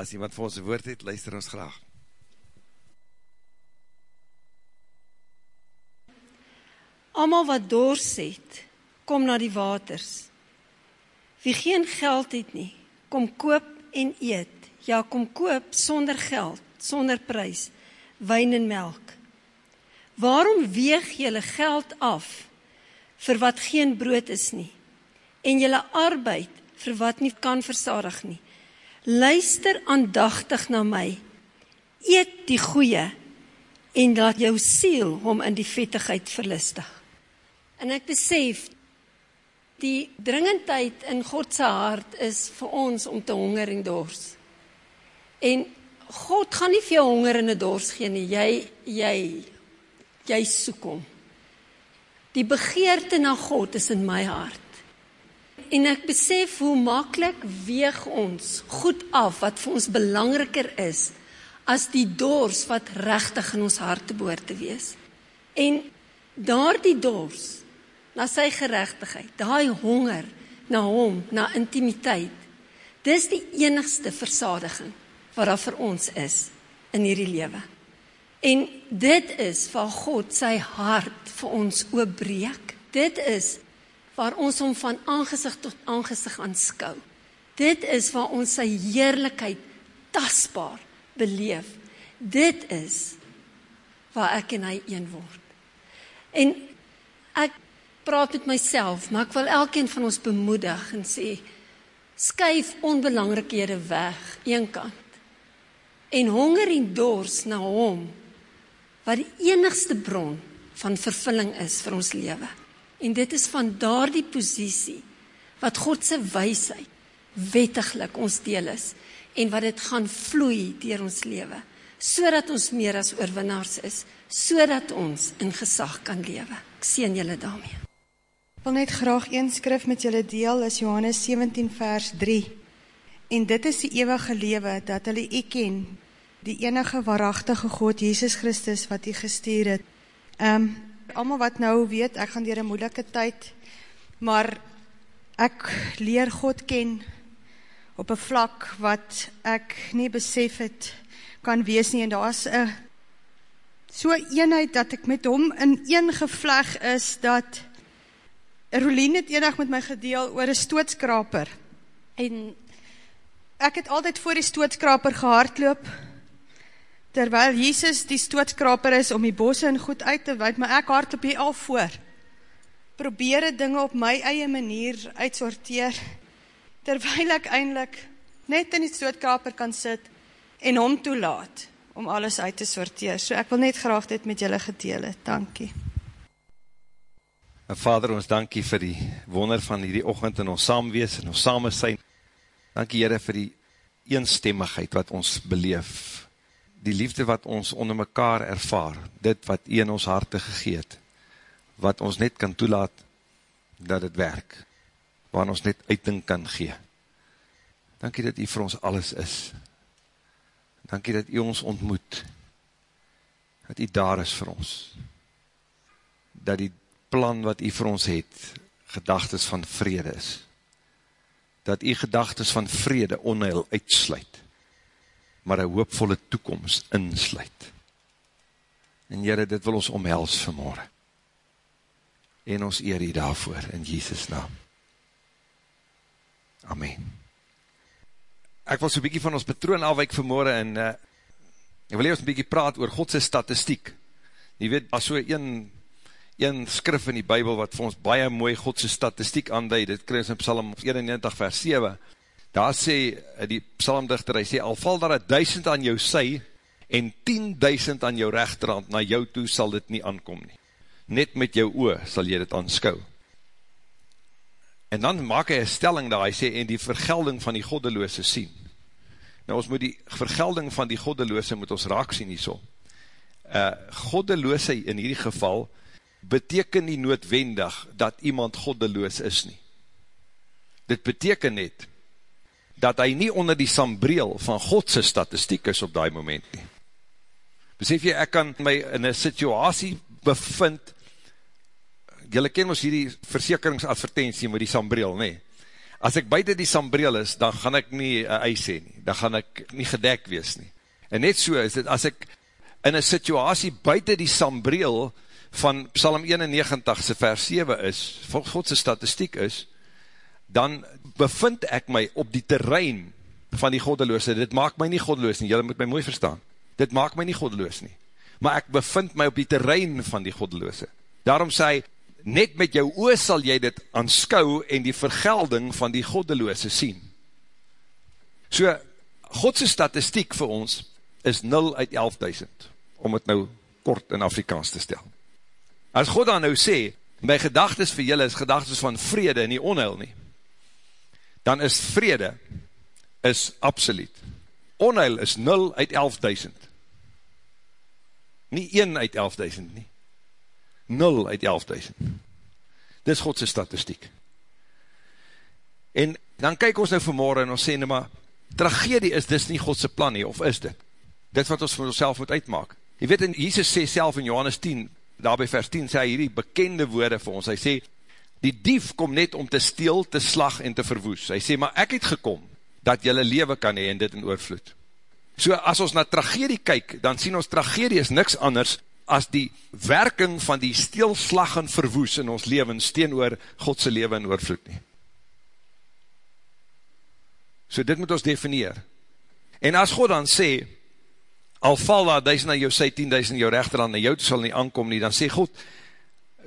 As iemand vir ons woord het, luister ons graag. Amal wat dors het, kom na die waters. Wie geen geld het nie, kom koop en eet. Ja, kom koop sonder geld, sonder prys, wyn en melk. Waarom weeg julle geld af vir wat geen brood is nie en julle arbeid vir wat nie kan versadig nie? Luister aandagtig na my. Eet die goeie en laat jou siel hom in die vettigheid verlustig. En ek besef die dringendheid in God se hart is vir ons om te honger en dors. En God gaan nie vir jou honger en 'n dors gee nie. Jy jy jy soek hom. Die begeerte na God is in my hart. En ek besef hoe maklik weeg ons goed af wat vir ons belangriker is as die dors wat regtig in ons harte behoort te wees. En daardie dors na sy geregtigheid, daai honger na hom, na intimiteit. Dis die enigste versadiging wat daar vir ons is in hierdie lewe. En dit is waar God sy hart vir ons oopbreek. Dit is waar ons hom van aangesig tot aangesig aanskou. Dit is waar ons sy heerlikheid tasbaar beleef. Dit is waar ek en hy een word. En ek praat met myself, maar ek wil elkeen van ons bemoedig en sê skuif onbelangrikhede weg eenkant. En honger en dors na hom wat die enigste bron van vervulling is vir ons lewe. En dit is van daardie posisie wat God se wysheid wettiglik ons deel is en wat dit gaan vloei deur ons lewe sodat ons meer as oorwinnaars is sodat ons in gesag kan lewe. Ek seën julle daarmee. Ek wil net graag een skrif met julle deel, is Johannes 17 vers 3. En dit is die ewige lewe, dat hulle u ken, die enige waarachtige God, Jesus Christus, wat u gestuur het. Um, allemaal wat nou weet, ek gaan dier een moeilike tyd, maar ek leer God ken op een vlak wat ek nie besef het kan wees nie, en daar is een so eenheid dat ek met hom in een gevleg is, dat Rolien het enig met my gedeel oor een stootskraper. En ek het altyd voor die stootskraper gehardloop, terwyl Jesus die stootskraper is om die bosse en goed uit te wijd, maar ek hardloop hier al voor. Probeer het dinge op my eie manier uitsorteer, terwyl ek eindelijk net in die stootskraper kan sit en hom toelaat om alles uit te sorteer. So ek wil net graag dit met julle gedeel het. Dankie. En Vader, ons dankie vir die wonder van hierdie ochend in ons saamwees en ons samen zijn. Dankie Heere vir die eenstemmigheid wat ons beleef. Die liefde wat ons onder mekaar ervaar. Dit wat U in ons harte gegeet. Wat ons net kan toelaat dat het werk. Waar ons net uiting kan gee. Dankie dat U vir ons alles is. Dankie dat U ons ontmoet. Dat U daar is vir ons. Dat die plan wat u vir ons het, gedagtes van vrede is. Dat u gedagtes van vrede onheil uitsluit, maar een hoopvolle toekomst insluit. En jyre, dit wil ons omhels vanmorgen. En ons eer u daarvoor, in Jesus naam. Amen. Ek wil so'n bykie van ons patroon afwijk vanmorgen, en uh, ek wil hier ons bykie praat oor Godse statistiek. Jy weet, as so een een skrif in die Bijbel wat vir ons baie mooi Godse statistiek aanduid, dit krijg ons in Psalm 91 vers 7, daar sê eh, die psalmdichter, hy sê, al val daar een duisend aan jou sy, en tienduisend aan jou rechterhand, na jou toe sal dit nie aankom nie. Net met jou oor sal jy dit aanskou. En dan maak hy een stelling daar, hy sê, en die vergelding van die goddeloose sien. Nou ons moet die vergelding van die goddeloose moet ons raak sien nie so. Uh, goddeloose in hierdie geval, beteken nie noodwendig dat iemand goddeloos is nie. Dit beteken net, dat hy nie onder die sambreel van Godse statistiek is op die moment nie. Besef jy, ek kan my in een situasie bevind, jylle ken ons hierdie versekeringsadvertentie met die sambreel, nie? as ek buiten die sambreel is, dan gaan ek nie een eis heen nie, dan gaan ek nie gedek wees nie. En net so is dit, as ek in een situasie buiten die sambreel van Psalm 91 se vers 7 is, volgens Godse statistiek is, dan bevind ek my op die terrein van die goddeloose, dit maak my nie goddeloos nie, jylle moet my mooi verstaan, dit maak my nie goddeloos nie, maar ek bevind my op die terrein van die goddeloose. Daarom sê hy, net met jou oor sal jy dit aanskou en die vergelding van die goddeloose sien. So, Godse statistiek vir ons is 0 uit 11.000, om het nou kort in Afrikaans te stel. As God dan nou sê, my gedagtes vir julle is gedagtes van vrede en nie onheil nie, dan is vrede is absoluut. Onheil is 0 uit 11.000. Nie 1 uit 11.000 nie. 0 uit 11.000. Dis Godse statistiek. En dan kyk ons nou vanmorgen en ons sê, nou maar, tragedie is dis nie Godse plan nie, of is dit? Dit wat ons vir ons moet uitmaak. Je weet, en Jesus sê self in Johannes 10, daarby vers 10, sê hy hierdie bekende woorde vir ons, hy sê, die dief kom net om te steel, te slag en te verwoes. Hy sê, maar ek het gekom, dat jylle leven kan hee en dit in oorvloed. So as ons na tragedie kyk, dan sien ons tragedie is niks anders as die werking van die steelslag en verwoes in ons leven steen oor Godse leven in oorvloed nie. So dit moet ons definieer. En as God dan sê, al val daar duisend na jou sy, tien duisend jou rechterhand, na jou sal nie aankom nie, dan sê God,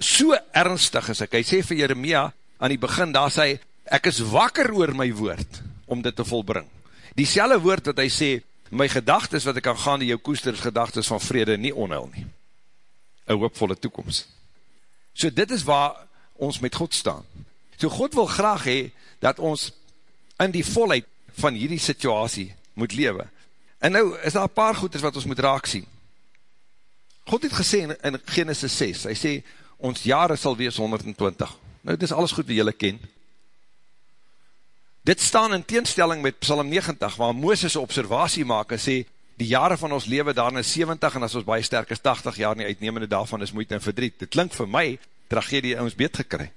so ernstig is ek, hy sê vir Jeremia, aan die begin, daar sê, ek is wakker oor my woord, om dit te volbring. Die selle woord wat hy sê, my gedagtes wat ek kan gaan, die jou koester is gedagtes van vrede, nie onheil nie. Een hoopvolle toekomst. So dit is waar ons met God staan. So God wil graag hee, dat ons in die volheid van hierdie situasie moet lewe. En nou is daar paar goeders wat ons moet raak sien. God het gesê in, in Genesis 6, hy sê, ons jare sal wees 120. Nou, dit is alles goed wat jylle ken. Dit staan in teenstelling met Psalm 90, waar Mooses observatie maak en sê, die jare van ons leven daarin is 70, en as ons baie sterk is 80 jaar nie uitnemende daarvan is moeite en verdriet. Dit klink vir my, tragedie ons beet gekry.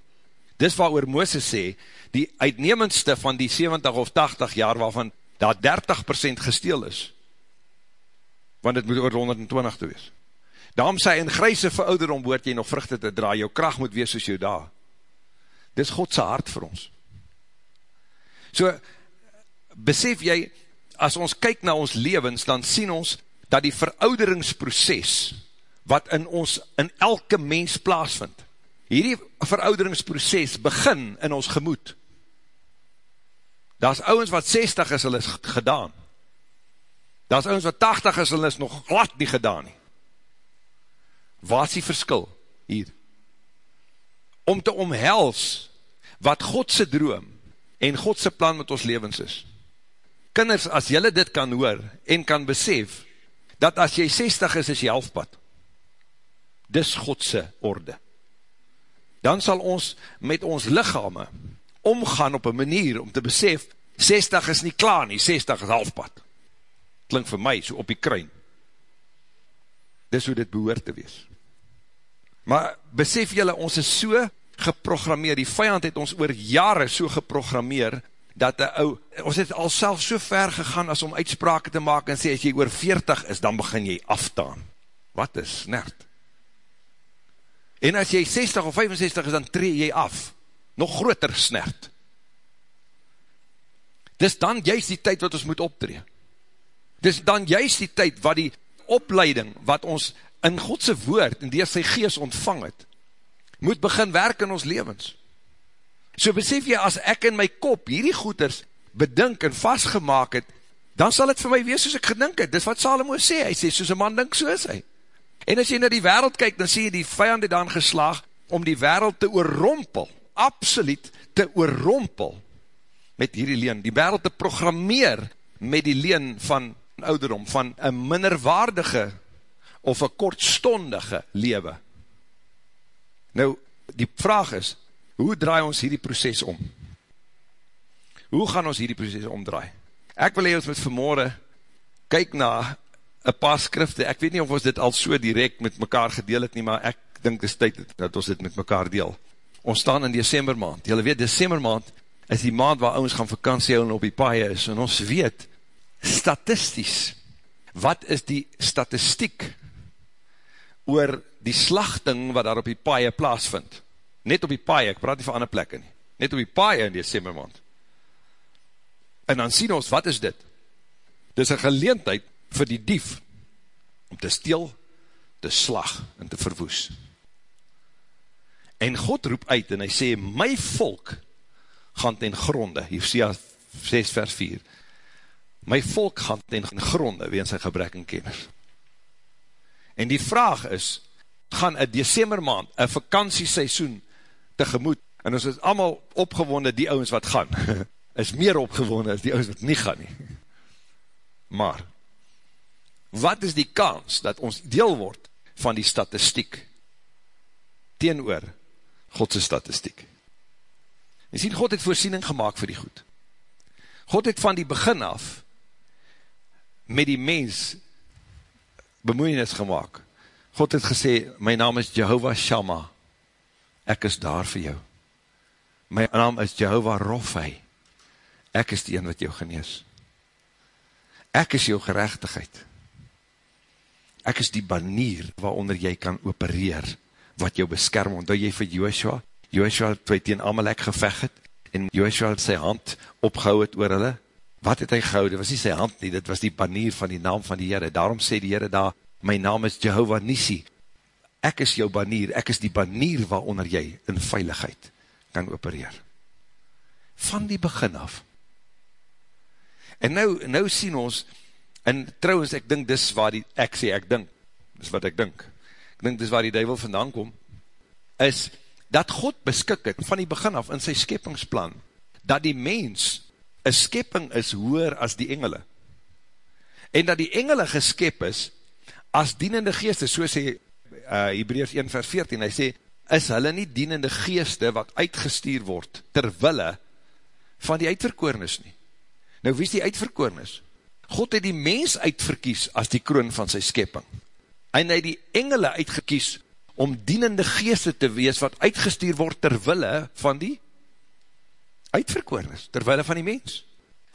Dis waar oor Mooses sê, die uitnemendste van die 70 of 80 jaar, waarvan daar 30% gesteel is, want het moet oor 120 te wees. Daarom sê, in grijse verouderom woord jy nog vruchte te draai, jou kracht moet wees soos jou daar. Dis Godse hart vir ons. So, besef jy, as ons kyk na ons levens, dan sien ons, dat die verouderingsproces, wat in ons, in elke mens plaasvind, hierdie verouderingsproces begin in ons gemoed. Daar is ouwens wat 60 is, hulle is gedaan. Daar is ouwens wat 80 is, hulle is nog glad nie gedaan nie. Waar is die verskil hier? Om te omhels wat Godse droom en Godse plan met ons levens is. Kinders, as jylle dit kan hoor en kan besef, dat as jy 60 is, is jy halfpad. Dis Godse orde. Dan sal ons met ons lichame omgaan op een manier om te besef, 60 is nie klaar nie, 60 is halfpad. Klink vir my so op die kruin. Dis hoe dit behoort te wees. Maar besef jylle, ons is so geprogrammeer, die vijand het ons oor jare so geprogrammeer, dat die ou, ons het al self so ver gegaan as om uitsprake te maak en sê, as jy oor 40 is, dan begin jy aftaan. Wat is snert? En as jy 60 of 65 is, dan tree jy af. Nog groter snert. Dis dan juist die tyd wat ons moet optree. Dis dan juist die tyd wat die opleiding, wat ons in Godse woord, en die sy gees ontvang het, moet begin werk in ons levens. So besef jy, as ek in my kop hierdie goeders bedink en vastgemaak het, dan sal het vir my wees soos ek gedink het. Dis wat Salomo sê, hy sê, soos een man dink, so is hy. En as jy na die wereld kyk, dan sê jy die vijand het dan geslaag om die wereld te oorrompel, absoluut te oorrompel met hierdie leen, die wereld te programmeer met die leen van ouderom, van een minderwaardige of een kortstondige lewe. Nou, die vraag is, hoe draai ons hierdie proces om? Hoe gaan ons hierdie proces omdraai? Ek wil hee ons met vanmorgen kyk na een paar skrifte, ek weet nie of ons dit al so direct met mekaar gedeel het nie, maar ek dink dis tyd dat ons dit met mekaar deel. Ons staan in december maand, jylle weet, december maand is die maand waar ons gaan vakantie hou en op die paie is, en ons weet, statisties, wat is die statistiek oor die slachting wat daar op die paie plaasvind? Net op die paie, ek praat nie van ander plekke nie, net op die paie in december maand. En dan sien ons, wat is dit? Dit is een geleentheid vir die dief, om te steel, te slag en te verwoes. En God roep uit en hy sê, my volk gaan ten gronde, Hosea 6 vers 4, my volk gaan ten gronde, weens sy gebrek en kennis. En die vraag is, gaan een december maand, een vakantieseisoen tegemoet, en ons is allemaal opgewonde, die ouwens wat gaan, is meer opgewonde as die ouwens wat nie gaan nie. Maar, wat is die kans, dat ons deel word, van die statistiek, teenoor Godse statistiek. En sien, God het voorsiening gemaakt vir die goed. God het van die begin af met die mens bemoeienis gemaakt. God het gesê, my naam is Jehovah Shammah, ek is daar vir jou. My naam is Jehovah Roffei, ek is die een wat jou genees. Ek is jou gerechtigheid. Ek is die banier waaronder jy kan opereer, wat jou beskerm, omdat jy vir Joshua, Joshua het twee teen Amalek geveg het, en Joshua het sy hand opgehou het oor hulle, wat het hy gehou, dit was nie sy hand nie, dit was die banier van die naam van die Heere, daarom sê die Heere daar, my naam is Jehovah Nisi, ek is jou banier, ek is die banier waaronder jy in veiligheid kan opereer. Van die begin af. En nou, nou sien ons, en trouwens, ek dink dis waar die, ek sê ek dink, dis wat ek dink, ek dink dis waar die duivel vandaan kom, is dat God beskik het van die begin af in sy skepingsplan, dat die mens een skepping is hoer as die engele. En dat die engele geskep is as dienende geeste, so sê uh, Hebreus 1 vers 14, hy sê, is hulle nie dienende geeste wat uitgestuur word terwille van die uitverkoornis nie. Nou wie is die uitverkoornis? God het die mens uitverkies as die kroon van sy skepping en hy die engele uitgekies om dienende geeste te wees wat uitgestuur word terwille van die uitverkoornis, terwille van die mens.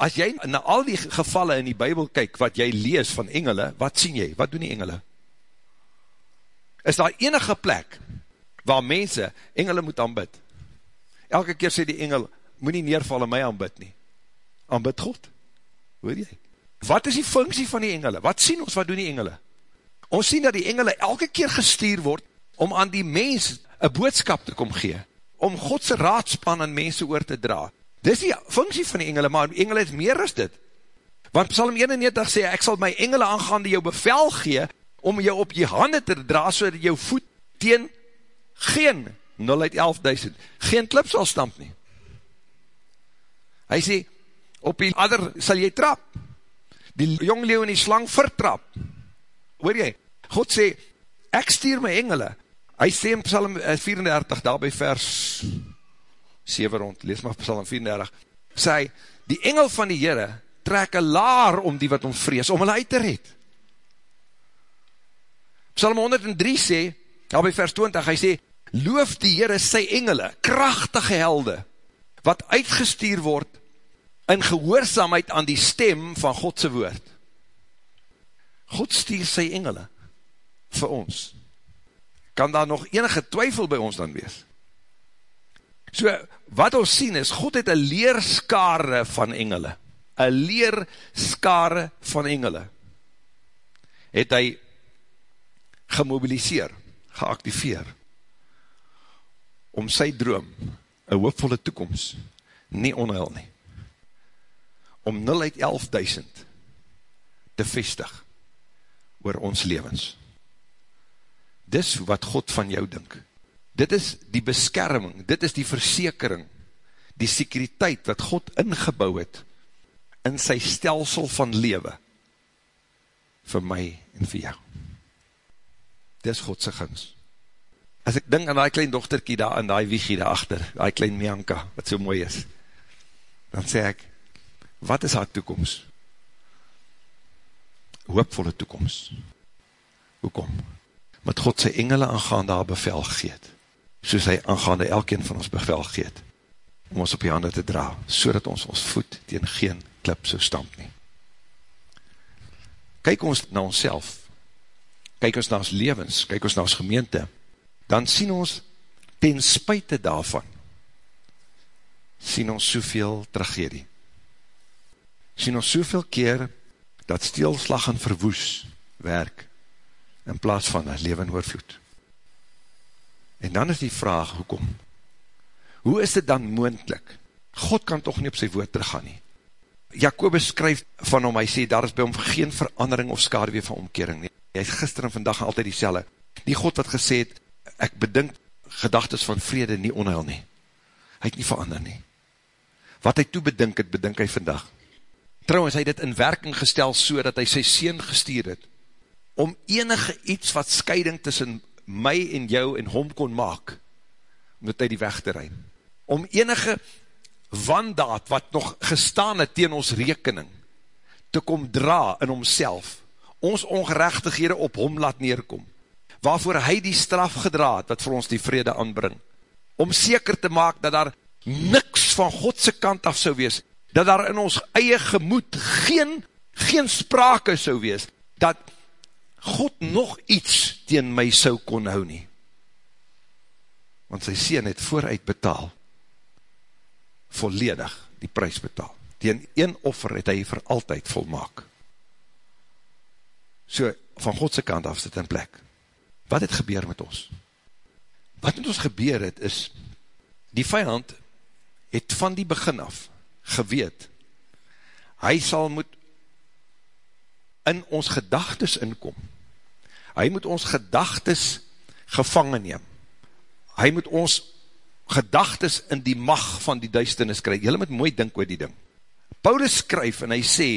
As jy na al die gevalle in die bybel kyk, wat jy lees van engele, wat sien jy? Wat doen die engele? Is daar enige plek waar mense engele moet aanbid? Elke keer sê die engel, moet nie neerval en my aanbid nie. Aanbid God. Hoor jy? Wat is die functie van die engele? Wat sien ons, wat doen die engele? Ons sien dat die engele elke keer gestuur word om aan die mens een boodskap te kom gee, om Godse raadspan aan mense oor te dra. Dis die functie van die engele, maar engele is meer as dit. Want Psalm 91 sê, ek sal my engele aangaande jou bevel gee, om jou op jy hande te dra, so dat jou voet teen geen 0 uit 11.000, geen klip sal stamp nie. Hy sê, op die adder sal jy trap, die jongleeuw en die slang vertrap, hoor jy, God sê, ek stuur my engele, hy sê in Psalm 34, eh, daar by vers 7 rond, lees maar Psalm 34, sê hy, die engel van die Heere, trek een laar om die wat om vrees, om hulle uit te red. Psalm 103 sê, daar by vers 20, hy sê, loof die Heere sy engele, krachtige helde, wat uitgestuur word, in gehoorzaamheid aan die stem van Godse woord. God stuur sy engele vir ons. Kan daar nog enige twyfel by ons dan wees? So, wat ons sien is, God het een leerskare van engele. Een leerskare van engele. Het hy gemobiliseer, geactiveer, om sy droom, een hoopvolle toekomst, nie onheil nie, om 0 uit 11.000 te vestig, oor ons levens. Dis wat God van jou dink. Dit is die beskerming, dit is die versekering, die sekuriteit wat God ingebouw het in sy stelsel van lewe vir my en vir jou. Dis Godse gins. As ek dink aan die klein dochterkie daar in die wiegie daarachter, die klein Mianka, wat so mooi is, dan sê ek, wat is haar toekomst? hoopvolle toekomst. Hoekom? Met God sy engele aangaande haar bevel geet, soos hy aangaande elkeen van ons bevel geet. om ons op die hande te dra, so dat ons ons voet tegen geen klip so stamp nie. Kyk ons na ons kyk ons na ons levens, kyk ons na ons gemeente, dan sien ons ten spuite daarvan, sien ons soveel tragedie. Sien ons soveel keer, dat stilslag en verwoes werk, in plaas van een leven oorvloed. En dan is die vraag, hoekom? Hoe is dit dan moendlik? God kan toch nie op sy woord teruggaan nie. Jacobus skryf van hom, hy sê, daar is by hom geen verandering of skadewee van omkering nie. Hy is gister en vandag altyd die selle. Die God wat gesê het, ek bedink gedagtes van vrede nie onheil nie. Hy het nie verander nie. Wat hy toe bedink het, bedink hy vandag. Trouwens, hy het dit in werking gestel so dat hy sy sien gestuur het, om enige iets wat scheiding tussen my en jou en hom kon maak, omdat hy die weg te rein. Om enige wandaad wat nog gestaan het tegen ons rekening, te kom dra in homself, ons ongerechtighede op hom laat neerkom, waarvoor hy die straf gedraad, wat vir ons die vrede aanbring, om seker te maak, dat daar niks van Godse kant af sou wees, dat daar in ons eie gemoed geen, geen sprake sou wees, dat God nog iets teen my sou kon hou nie. Want sy sien het vooruit betaal, volledig die prijs betaal. Tegen een offer het hy vir altyd volmaak. So, van Godse kant af sit in plek. Wat het gebeur met ons? Wat met ons gebeur het, is, die vijand het van die begin af geweet, hy sal moet in ons gedagtes inkom. Hy moet ons gedagtes gevangen neem. Hy moet ons gedagtes in die mag van die duisternis krijg. Julle moet mooi dink oor die ding. Paulus skryf en hy sê,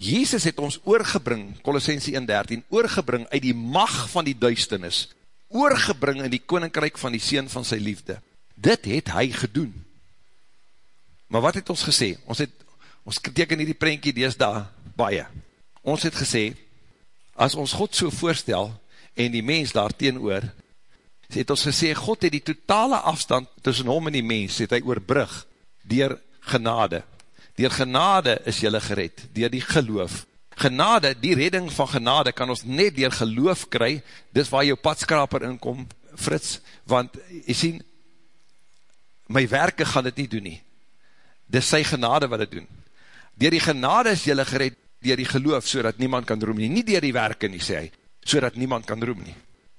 Jezus het ons oorgebring, Colossense 1.13, oorgebring uit die mag van die duisternis, oorgebring in die koninkryk van die Seen van sy liefde. Dit het hy gedoen. Maar wat het ons gesê? Ons het, ons teken hier die prentjie, die is daar, baie. Ons het gesê, as ons God so voorstel, en die mens daar teenoor, het ons gesê, God het die totale afstand tussen hom en die mens, het hy oorbrug, dier genade. Dier genade is jylle gered, dier die geloof. Genade, die redding van genade kan ons net dier geloof kry, dis waar jou padskraper inkom, Frits, want jy sien, my werke gaan dit nie doen nie. Dis sy genade wat dit doen. Dier die genade is jylle gered, dier die geloof, so niemand kan roem nie. Nie dier die werke nie, sê hy, so niemand kan roem nie.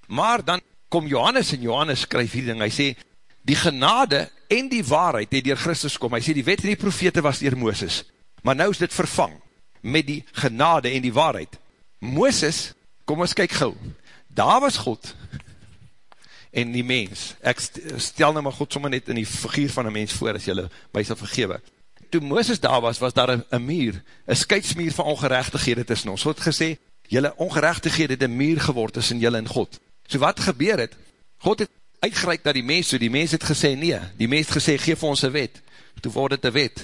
Maar dan kom Johannes en Johannes skryf hierdie ding, hy sê, die genade en die waarheid het dier Christus kom. Hy sê die wet en die profete was dier Mooses. Maar nou is dit vervang met die genade en die waarheid. Mooses, kom ons kyk gauw, daar was God en die mens. Ek stel nou maar God sommer net in die figuur van een mens voor as jylle my sal vergewe. Toe Mooses daar was, was daar een muur, een skeidsmuur van ongerechtighede tussen ons. God gesê, jylle ongerechtighede het een muur geword tussen jylle en God. So wat gebeur het? God het uitgereik na die mens, so die mens het gesê nee, die mens het gesê, geef ons een wet, toe word het een wet,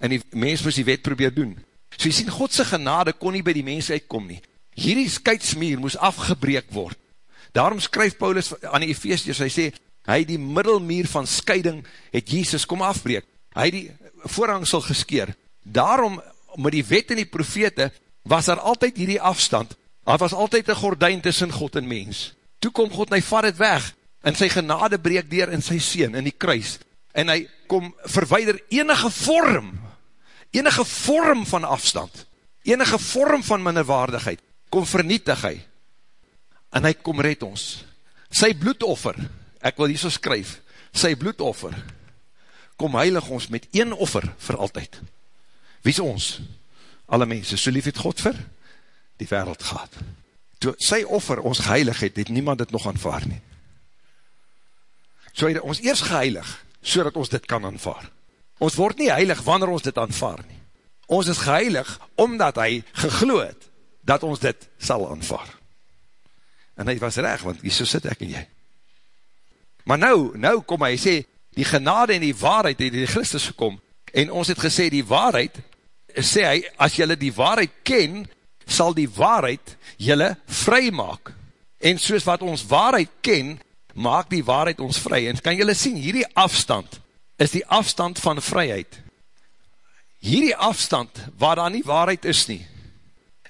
en die mens moest die wet probeer doen, so jy sien, Godse genade kon nie by die mens uitkom nie, hierdie skuitsmeer moest afgebreek word, daarom skryf Paulus aan die Ephesians, hy sê, hy die middelmeer van scheiding, het Jesus kom afbreek, hy die voorhangsel geskeer, daarom, met die wet en die profete, was daar altyd hierdie afstand, daar was altyd een gordijn tussen God en mens, toe kom God en hy vat het weg, en sy genade breek dier in sy seen, in die kruis, en hy kom verweider enige vorm, enige vorm van afstand, enige vorm van minderwaardigheid, kom vernietig hy, en hy kom red ons, sy bloedoffer, ek wil hier so skryf, sy bloedoffer, kom heilig ons met een offer vir altyd, wie is ons, alle mense, so lief het God vir, die wereld gaat, toe sy offer ons geheilig het, het niemand het nog aanvaar nie, so hy ons eers geheilig, so dat ons dit kan aanvaar. Ons word nie heilig wanneer ons dit aanvaar nie. Ons is geheilig, omdat hy gegloed, dat ons dit sal aanvaar. En hy was reg, want so sit ek en jy. Maar nou, nou kom hy, sê, die genade en die waarheid het die Christus gekom, en ons het gesê, die waarheid, sê hy, as jylle die waarheid ken, sal die waarheid jylle vry maak. En soos wat ons waarheid ken, maak die waarheid ons vry, en kan julle sien, hierdie afstand, is die afstand van vryheid. Hierdie afstand, waar daar nie waarheid is nie,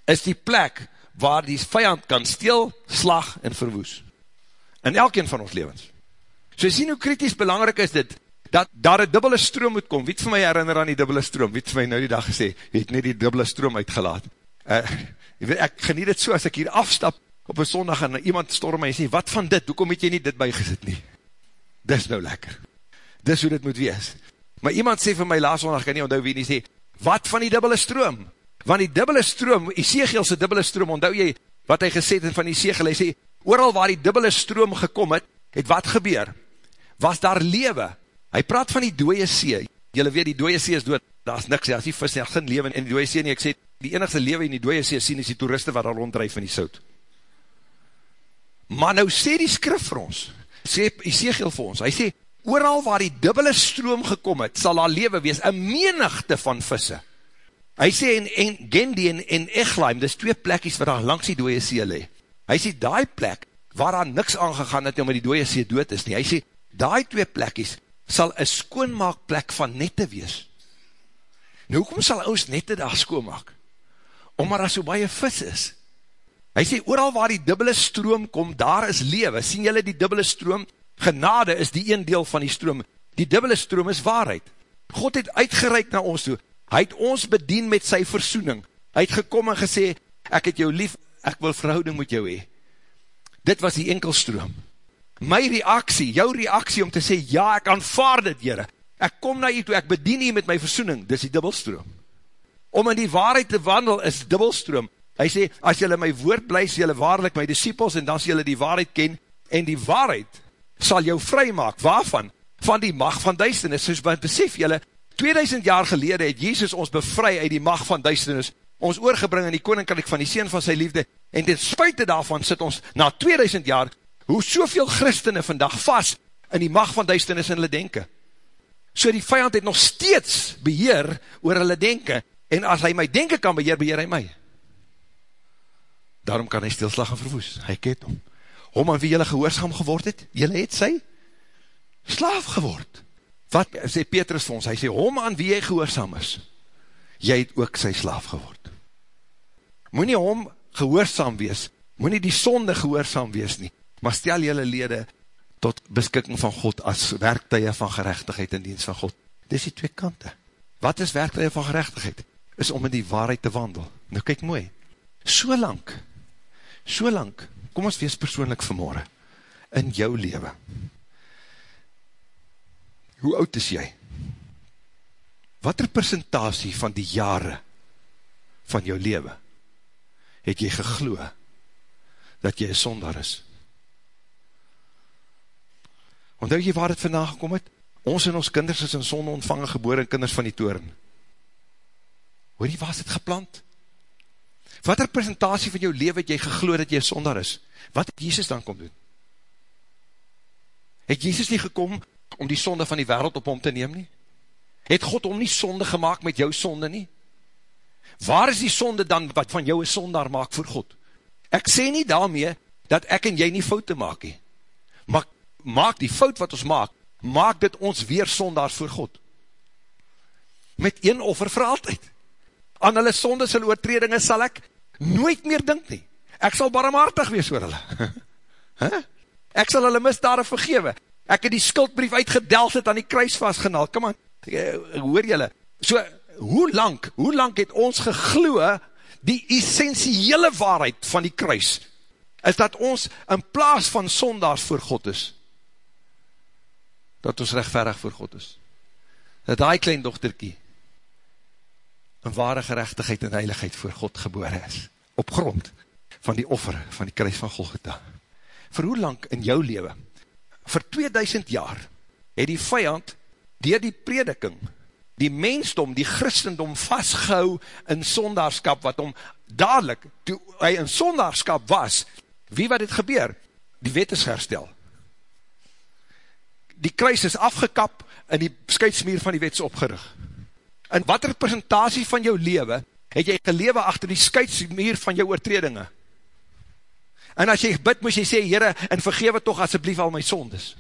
is die plek waar die vijand kan steel, slag en verwoes. In elkeen van ons levens. So sien hoe kritisch belangrijk is dit, dat daar een dubbele stroom moet kom. Wie het vir my herinner aan die dubbele stroom? Wie het vir my nou die dag gesê, wie het nie die dubbele stroom uitgelaat? Uh, ek geniet het so, as ek hier afstap op een sondag en iemand storm my en sê, wat van dit, hoekom het jy nie dit bygesit nie? Dis nou lekker. Dis hoe dit moet wees. Maar iemand sê vir my laas sondag, kan nie onthou wie nie sê, wat van die dubbele stroom? Want die dubbele stroom, Ezekielse dubbele stroom, onthou jy wat hy gesê het van Ezekiel, hy sê, ooral waar die dubbele stroom gekom het, het wat gebeur? Was daar lewe? Hy praat van die dooie see. Julle weet, die dooie see is dood. Daar is niks, daar is nie vis, daar is geen lewe in die dooie see nie. Ek sê, die enigste lewe in die dooie see sien is die toeriste wat daar ronddrijf in die soud. Maar nou sê die skrif vir ons, sê Ezekiel vir ons, hy sê, ooral waar die dubbele stroom gekom het, sal daar lewe wees, een menigte van visse. Hy sê, en, en Gendi en, en Echlaim, dis twee plekjes wat daar langs die dooie see le. Hy sê, die plek, waar daar niks aangegaan het, omdat die dooie see dood is nie. Hy sê, die twee plekjes, sal een skoonmaakplek van nette wees. Nou, hoekom sal ons nette daar skoonmaak? Omdat daar so baie vis is. Hy sê, ooral waar die dubbele stroom kom, daar is lewe. Sien jylle die dubbele stroom? Genade is die een deel van die stroom. Die dubbele stroom is waarheid. God het uitgereik na ons toe. Hy het ons bedien met sy versoening. Hy het gekom en gesê, ek het jou lief, ek wil verhouding met jou hee. Dit was die enkelstroom my reaksie, jou reaksie om te sê, ja, ek aanvaard dit, jyre, ek kom na jy toe, ek bedien jy met my versoening, dis die dubbelstroom. Om in die waarheid te wandel is dubbelstroom. Hy sê, as jylle my woord bly, sê jylle waarlik my disciples, en dan sê jylle die waarheid ken, en die waarheid sal jou vry maak. Waarvan? Van die mag van duisternis. Soos wat besef jylle, 2000 jaar gelede het Jezus ons bevry uit die mag van duisternis, ons oorgebring in die koninkrijk van die Seen van sy liefde, en ten spuite daarvan sit ons na 2000 jaar hoe soveel christene vandag vast in die mag van duisternis in hulle denken. So die vijand het nog steeds beheer oor hulle denken, en as hy my denken kan beheer, beheer hy my. Daarom kan hy stilslag en verwoes, hy ket om. Om aan wie jylle gehoorzaam geword het, jylle het sy slaaf geword. Wat sê Petrus vir ons, hy sê, om aan wie jy gehoorzaam is, jy het ook sy slaaf geword. Moet nie om gehoorzaam wees, moet nie die sonde gehoorzaam wees nie, maar stel jylle lede tot beskikking van God as werktuie van gerechtigheid in dienst van God. Dit is die twee kante. Wat is werktuie van gerechtigheid? Is om in die waarheid te wandel. Nou kyk mooi, so lang, so lang, kom ons wees persoonlik vanmorgen, in jou leven. Hoe oud is jy? Wat er presentatie van die jare van jou leven het jy gegloe dat jy een sonder is? Onthou jy waar het vandag gekom het? Ons en ons kinders is in sonde ontvangen geboor en kinders van die toren. Hoor jy, waar is het geplant? Wat er presentatie van jou leven het jy gegloed dat jy sonder is? Wat het Jesus dan kom doen? Het Jesus nie gekom om die sonde van die wereld op hom te neem nie? Het God om nie sonde gemaakt met jou sonde nie? Waar is die sonde dan wat van jou een sondaar maak voor God? Ek sê nie daarmee dat ek en jy nie foute maak nie. Maar maak die fout wat ons maak, maak dit ons weer sondaars voor God. Met een offer vir altyd. Aan hulle sondes en oortredinge sal ek nooit meer dink nie. Ek sal barmhartig wees oor hulle. huh? Ek sal hulle misdade vergewe. Ek het die skuldbrief uitgedeld het aan die kruis vastgenaal. Kom aan, eh, hoor julle. So, hoe lang, hoe lang het ons gegloe die essentiële waarheid van die kruis, is dat ons in plaas van sondaars voor God is, dat ons rechtverig voor God is. Dat die klein dochterkie in ware gerechtigheid en heiligheid voor God gebore is, op grond van die offer van die kruis van Golgotha. Voor hoe lang in jou leven, voor 2000 jaar, het die vijand, dier die prediking, die mensdom, die christendom vastgehou in sondaarskap, wat om dadelijk, toe hy in sondaarskap was, wie wat het gebeur? Die wet is herstel die kruis is afgekap en die skuitsmeer van die wet is opgerig. In wat representatie van jou lewe het jy gelewe achter die skuitsmeer van jou oortredinge? En as jy bid, moes jy sê, Heere, en vergewe toch asjeblief al my sondes.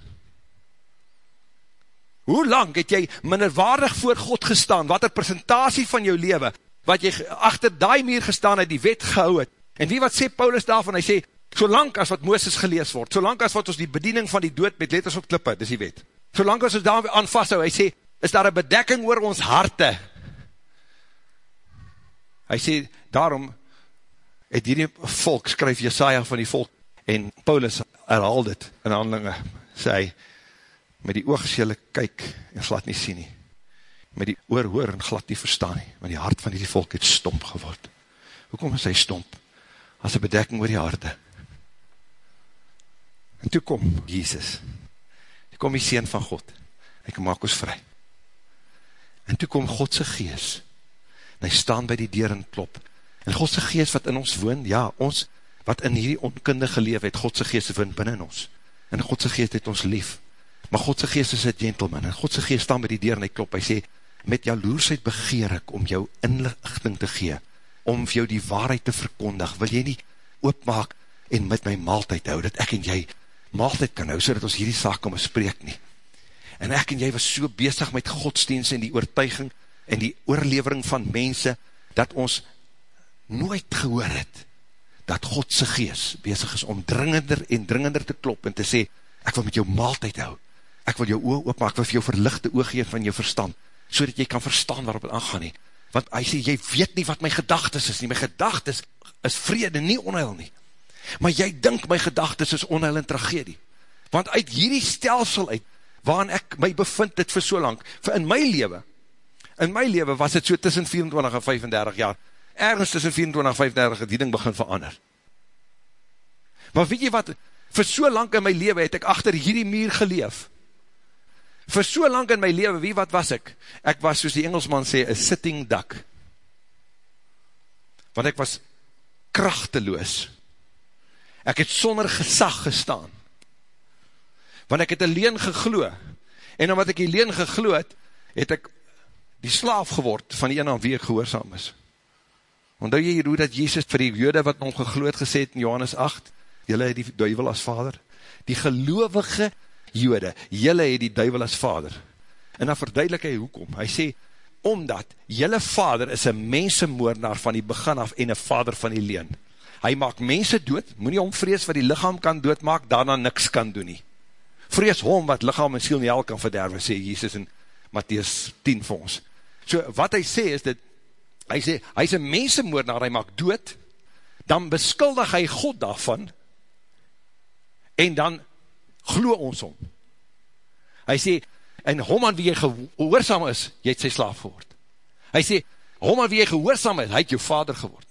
Hoe lang het jy minderwaardig voor God gestaan, wat er presentatie van jou leven, wat jy achter die meer gestaan het, die wet gehou het, en wie wat sê Paulus daarvan, hy sê, solang as wat Mooses gelees word, solang as wat ons die bediening van die dood met letters op klippe, dis die wet, solang as ons daar aan vasthou, hy sê, is daar een bedekking oor ons harte, hy sê, daarom, het hierdie volk, skryf Jesaja van die volk, en Paulus herhaal dit, in handelinge, sê hy, met die oog sê hulle kyk, en glad nie sien nie, met die oor hoor, en glad nie verstaan nie, want die hart van die volk het stomp geword, hoekom is hy stomp, as een bedekking oor die harte, en toe kom Jesus, toe kom die Seen van God, hy maak ons vry, en toe kom Godse gees, en hy staan by die deur en klop, en Godse geest wat in ons woon, ja, ons, wat in hierdie onkundige leef het, Godse geest woon binnen ons, en Godse geest het ons lief, maar Godse geest is een gentleman, en Godse geest staan by die deur en hy klop, hy sê, met jaloersheid begeer ek om jou inlichting te gee, om vir jou die waarheid te verkondig, wil jy nie oopmaak en met my maaltijd hou, dat ek en jy maaltijd kan hou, so dat ons hierdie saak kan bespreek nie. En ek en jy was so bezig met godsdienst en die oortuiging en die oorlevering van mense, dat ons nooit gehoor het, dat Godse gees bezig is om dringender en dringender te klop en te sê, ek wil met jou maaltijd hou, ek wil jou oog oopmaak, ek wil vir jou verlichte oog geef van jou verstand, so dat jy kan verstaan waarop het aangaan nie. Want hy sê, jy weet nie wat my gedagtes is nie, my gedagtes is vrede, nie onheil nie. Maar jy dink my gedagtes is onheil en tragedie. Want uit hierdie stelsel uit, waarin ek my bevind dit vir so lang, vir in my leven, in my leven was het so tussen 24 en 35 jaar, ergens tussen 24 en 35 het die ding begin verander. Maar weet jy wat, vir so lang in my leven het ek achter hierdie muur geleef. Vir so lang in my leven, wie wat was ek? Ek was, soos die Engelsman sê, a sitting duck. Want ek was krachteloos. Ek het sonder gesag gestaan. Want ek het alleen gegloe. En omdat ek alleen gegloe het, het ek die slaaf geword van die een aan wie ek gehoorzaam is. Ondou jy hoe dat Jezus vir die jode wat nog gegloed gesê het in Johannes 8, jylle het die duivel as vader. Die gelovige jode, jylle het die duivel as vader. En dan verduidelik hy hoekom. Hy sê, omdat jylle vader is een mensenmoornaar van die begin af en een vader van die leen. Hy maak mense dood, moet nie omvrees wat die lichaam kan doodmaak, daarna niks kan doen nie. Vrees hom wat lichaam en siel nie al kan verderwe, sê Jesus in Matthäus 10 vir ons. So wat hy sê is dit, hy sê, hy is een mensenmoordenaar, hy maak dood, dan beskuldig hy God daarvan, en dan glo ons om. Hy sê, en hom aan wie jy gehoorzaam is, jy het sy slaaf geword. Hy sê, hom aan wie jy gehoorzaam is, hy het jou vader geword.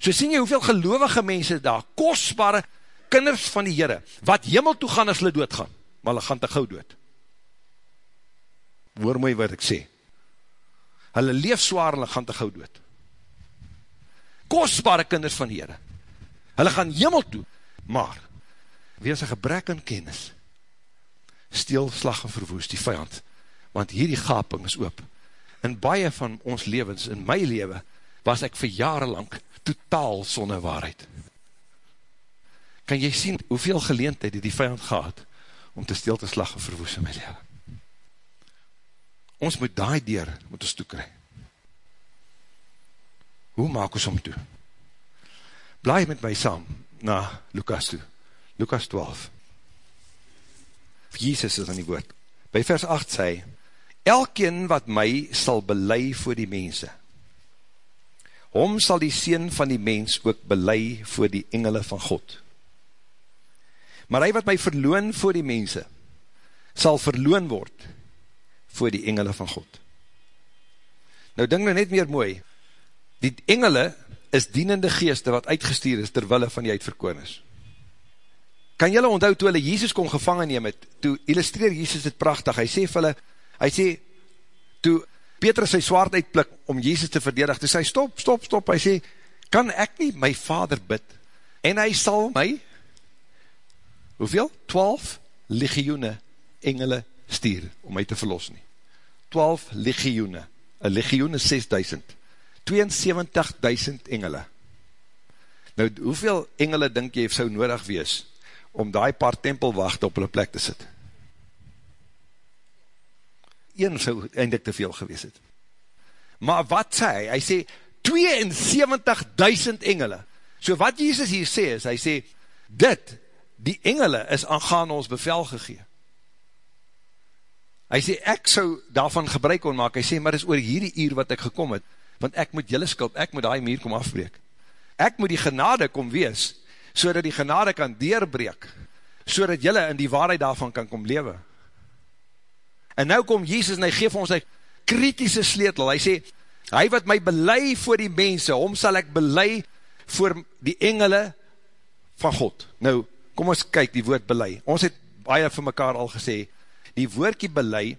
So sien jy hoeveel gelovige mense daar, kostbare kinders van die Heere, wat hemel toe gaan as hulle doodgaan, maar hulle gaan te gauw dood. Hoor mooi wat ek sê hulle leef zwaar, hulle gaan te gauw dood. Kostbare kinders van Heere, hulle gaan jimmel toe, maar, wees een gebrek in kennis, steel, slag en verwoes die vijand, want hierdie gaping is oop. In baie van ons levens, in my leven, was ek vir jare lang totaal sonne waarheid. Kan jy sien hoeveel geleentheid die die vijand gehad, om te steel te slag en verwoes in my leven? ons moet daai deur, moet ons toekry. Hoe maak ons om toe? Blaai met my saam, na Lukas toe, Lukas 12. Jesus is aan die woord. By vers 8 sê, Elkeen wat my sal belei voor die mense, hom sal die Seen van die mens ook belei voor die engele van God. Maar hy wat my verloon voor die mense, sal verloon word voor die engele van God. Nou ding nou net meer mooi, die engele is dienende geeste wat uitgestuur is terwille van die uitverkoornis. Kan jylle onthou toe hulle Jezus kon gevangen neem het, toe illustreer Jezus het prachtig, hy sê vir hulle, hy sê, toe Petrus sy swaard uitplik om Jezus te verdedig, toe sê, stop, stop, stop, hy sê, kan ek nie my vader bid, en hy sal my, hoeveel? 12 legioene engele stuur om my te verlos nie. 12 legioene, een legioen is 6000, 72.000 engele. Nou, hoeveel engele denk jy sou nodig wees, om die paar tempelwachte op hulle plek te sit? Een sou eindelijk te veel gewees het. Maar wat sê hy? Hy sê, 72.000 engele. So wat Jesus hier sê is, hy sê, dit, die engele is aangaan ons bevel gegeen. Hy sê, ek sou daarvan gebruik kon maak, hy sê, maar is oor hierdie uur wat ek gekom het, want ek moet jylle skuld, ek moet die muur kom afbreek. Ek moet die genade kom wees, so die genade kan deurbreek, so dat jylle in die waarheid daarvan kan kom lewe. En nou kom Jesus en hy geef ons een kritische sleetel, hy sê, hy wat my belei voor die mense, hom sal ek belei voor die engele van God. Nou, kom ons kyk die woord belei. Ons het baie vir mekaar al gesê, die woordkie belei,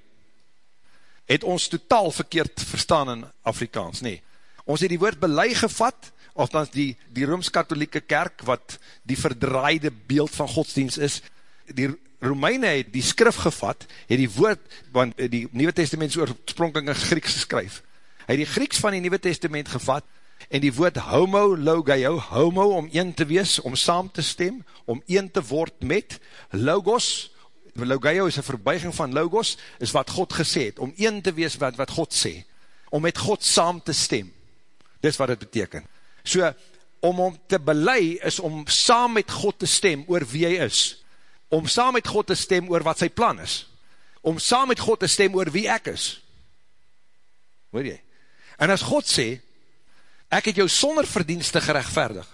het ons totaal verkeerd verstaan in Afrikaans, nee. Ons het die woord belei gevat, of dan die, die Rooms-Katholieke kerk, wat die verdraaide beeld van godsdienst is, die Romeine het die skrif gevat, het die woord, want die Nieuwe Testament is oorspronkelijk in Grieks geskryf, hy het die Grieks van die Nieuwe Testament gevat, en die woord homo, logio, homo, om een te wees, om saam te stem, om een te word met, logos, logio is een verbuiging van logos, is wat God gesê het, om een te wees wat, wat God sê, om met God saam te stem, dis wat het beteken. So, om om te belei, is om saam met God te stem, oor wie hy is, om saam met God te stem, oor wat sy plan is, om saam met God te stem, oor wie ek is, hoor jy? En as God sê, ek het jou sonder verdienste gerechtvaardig,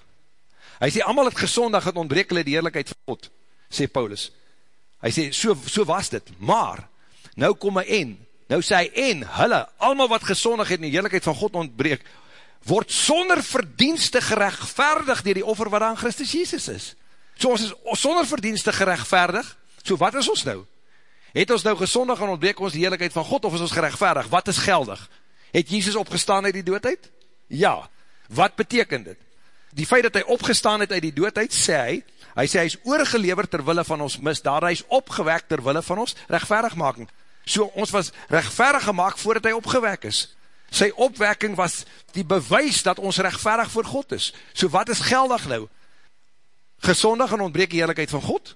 hy sê, allemaal het gezondag het ontbreek hulle die eerlijkheid van God, sê Paulus, hy sê, so, so was dit, maar, nou kom hy en, nou sê hy en, hulle, allemaal wat gezondig het in die eerlijkheid van God ontbreek, word sonder verdienste gerechtvaardig dier die offer wat aan Christus Jesus is. So ons is sonder verdienste gerechtvaardig, so wat is ons nou? Het ons nou gezondig en ontbreek ons die eerlijkheid van God, of is ons gerechtvaardig? Wat is geldig? Het Jesus opgestaan uit die doodheid? Ja. Wat betekent dit? Die feit dat hy opgestaan het uit die doodheid, sê hy, hy sê hy is oorgeleverd terwille van ons misdaad, hy is opgewek terwille van ons rechtvaardigmaking. So ons was rechtvaardig gemaakt voordat hy opgewek is. Sy opwekking was die bewys dat ons rechtvaardig voor God is. So wat is geldig nou? Gezondig en ontbreek die eerlijkheid van God?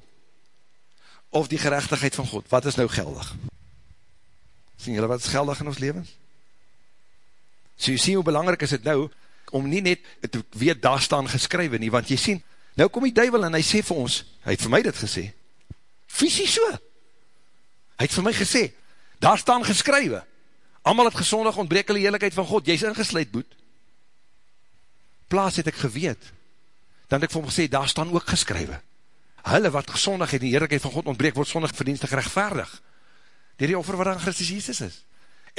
Of die gerechtigheid van God? Wat is nou geldig? Sien julle wat is geldig in ons leven? So jy sien hoe belangrijk is het nou, om nie net te weet daar staan geskrywe nie, want jy sien, nou kom die duivel en hy sê vir ons, hy het vir my dit gesê, visie so, hy het vir my gesê, daar staan geskrywe, allemaal het gezondig ontbreek hulle eerlijkheid van God, jy is ingesluid boet, plaas het ek geweet, dan het ek vir hom gesê, daar staan ook geskrywe, hulle wat gezondig het, die eerlijkheid van God ontbreek, word zondig verdienstig rechtvaardig, dier die offer wat aan Christus Jesus is,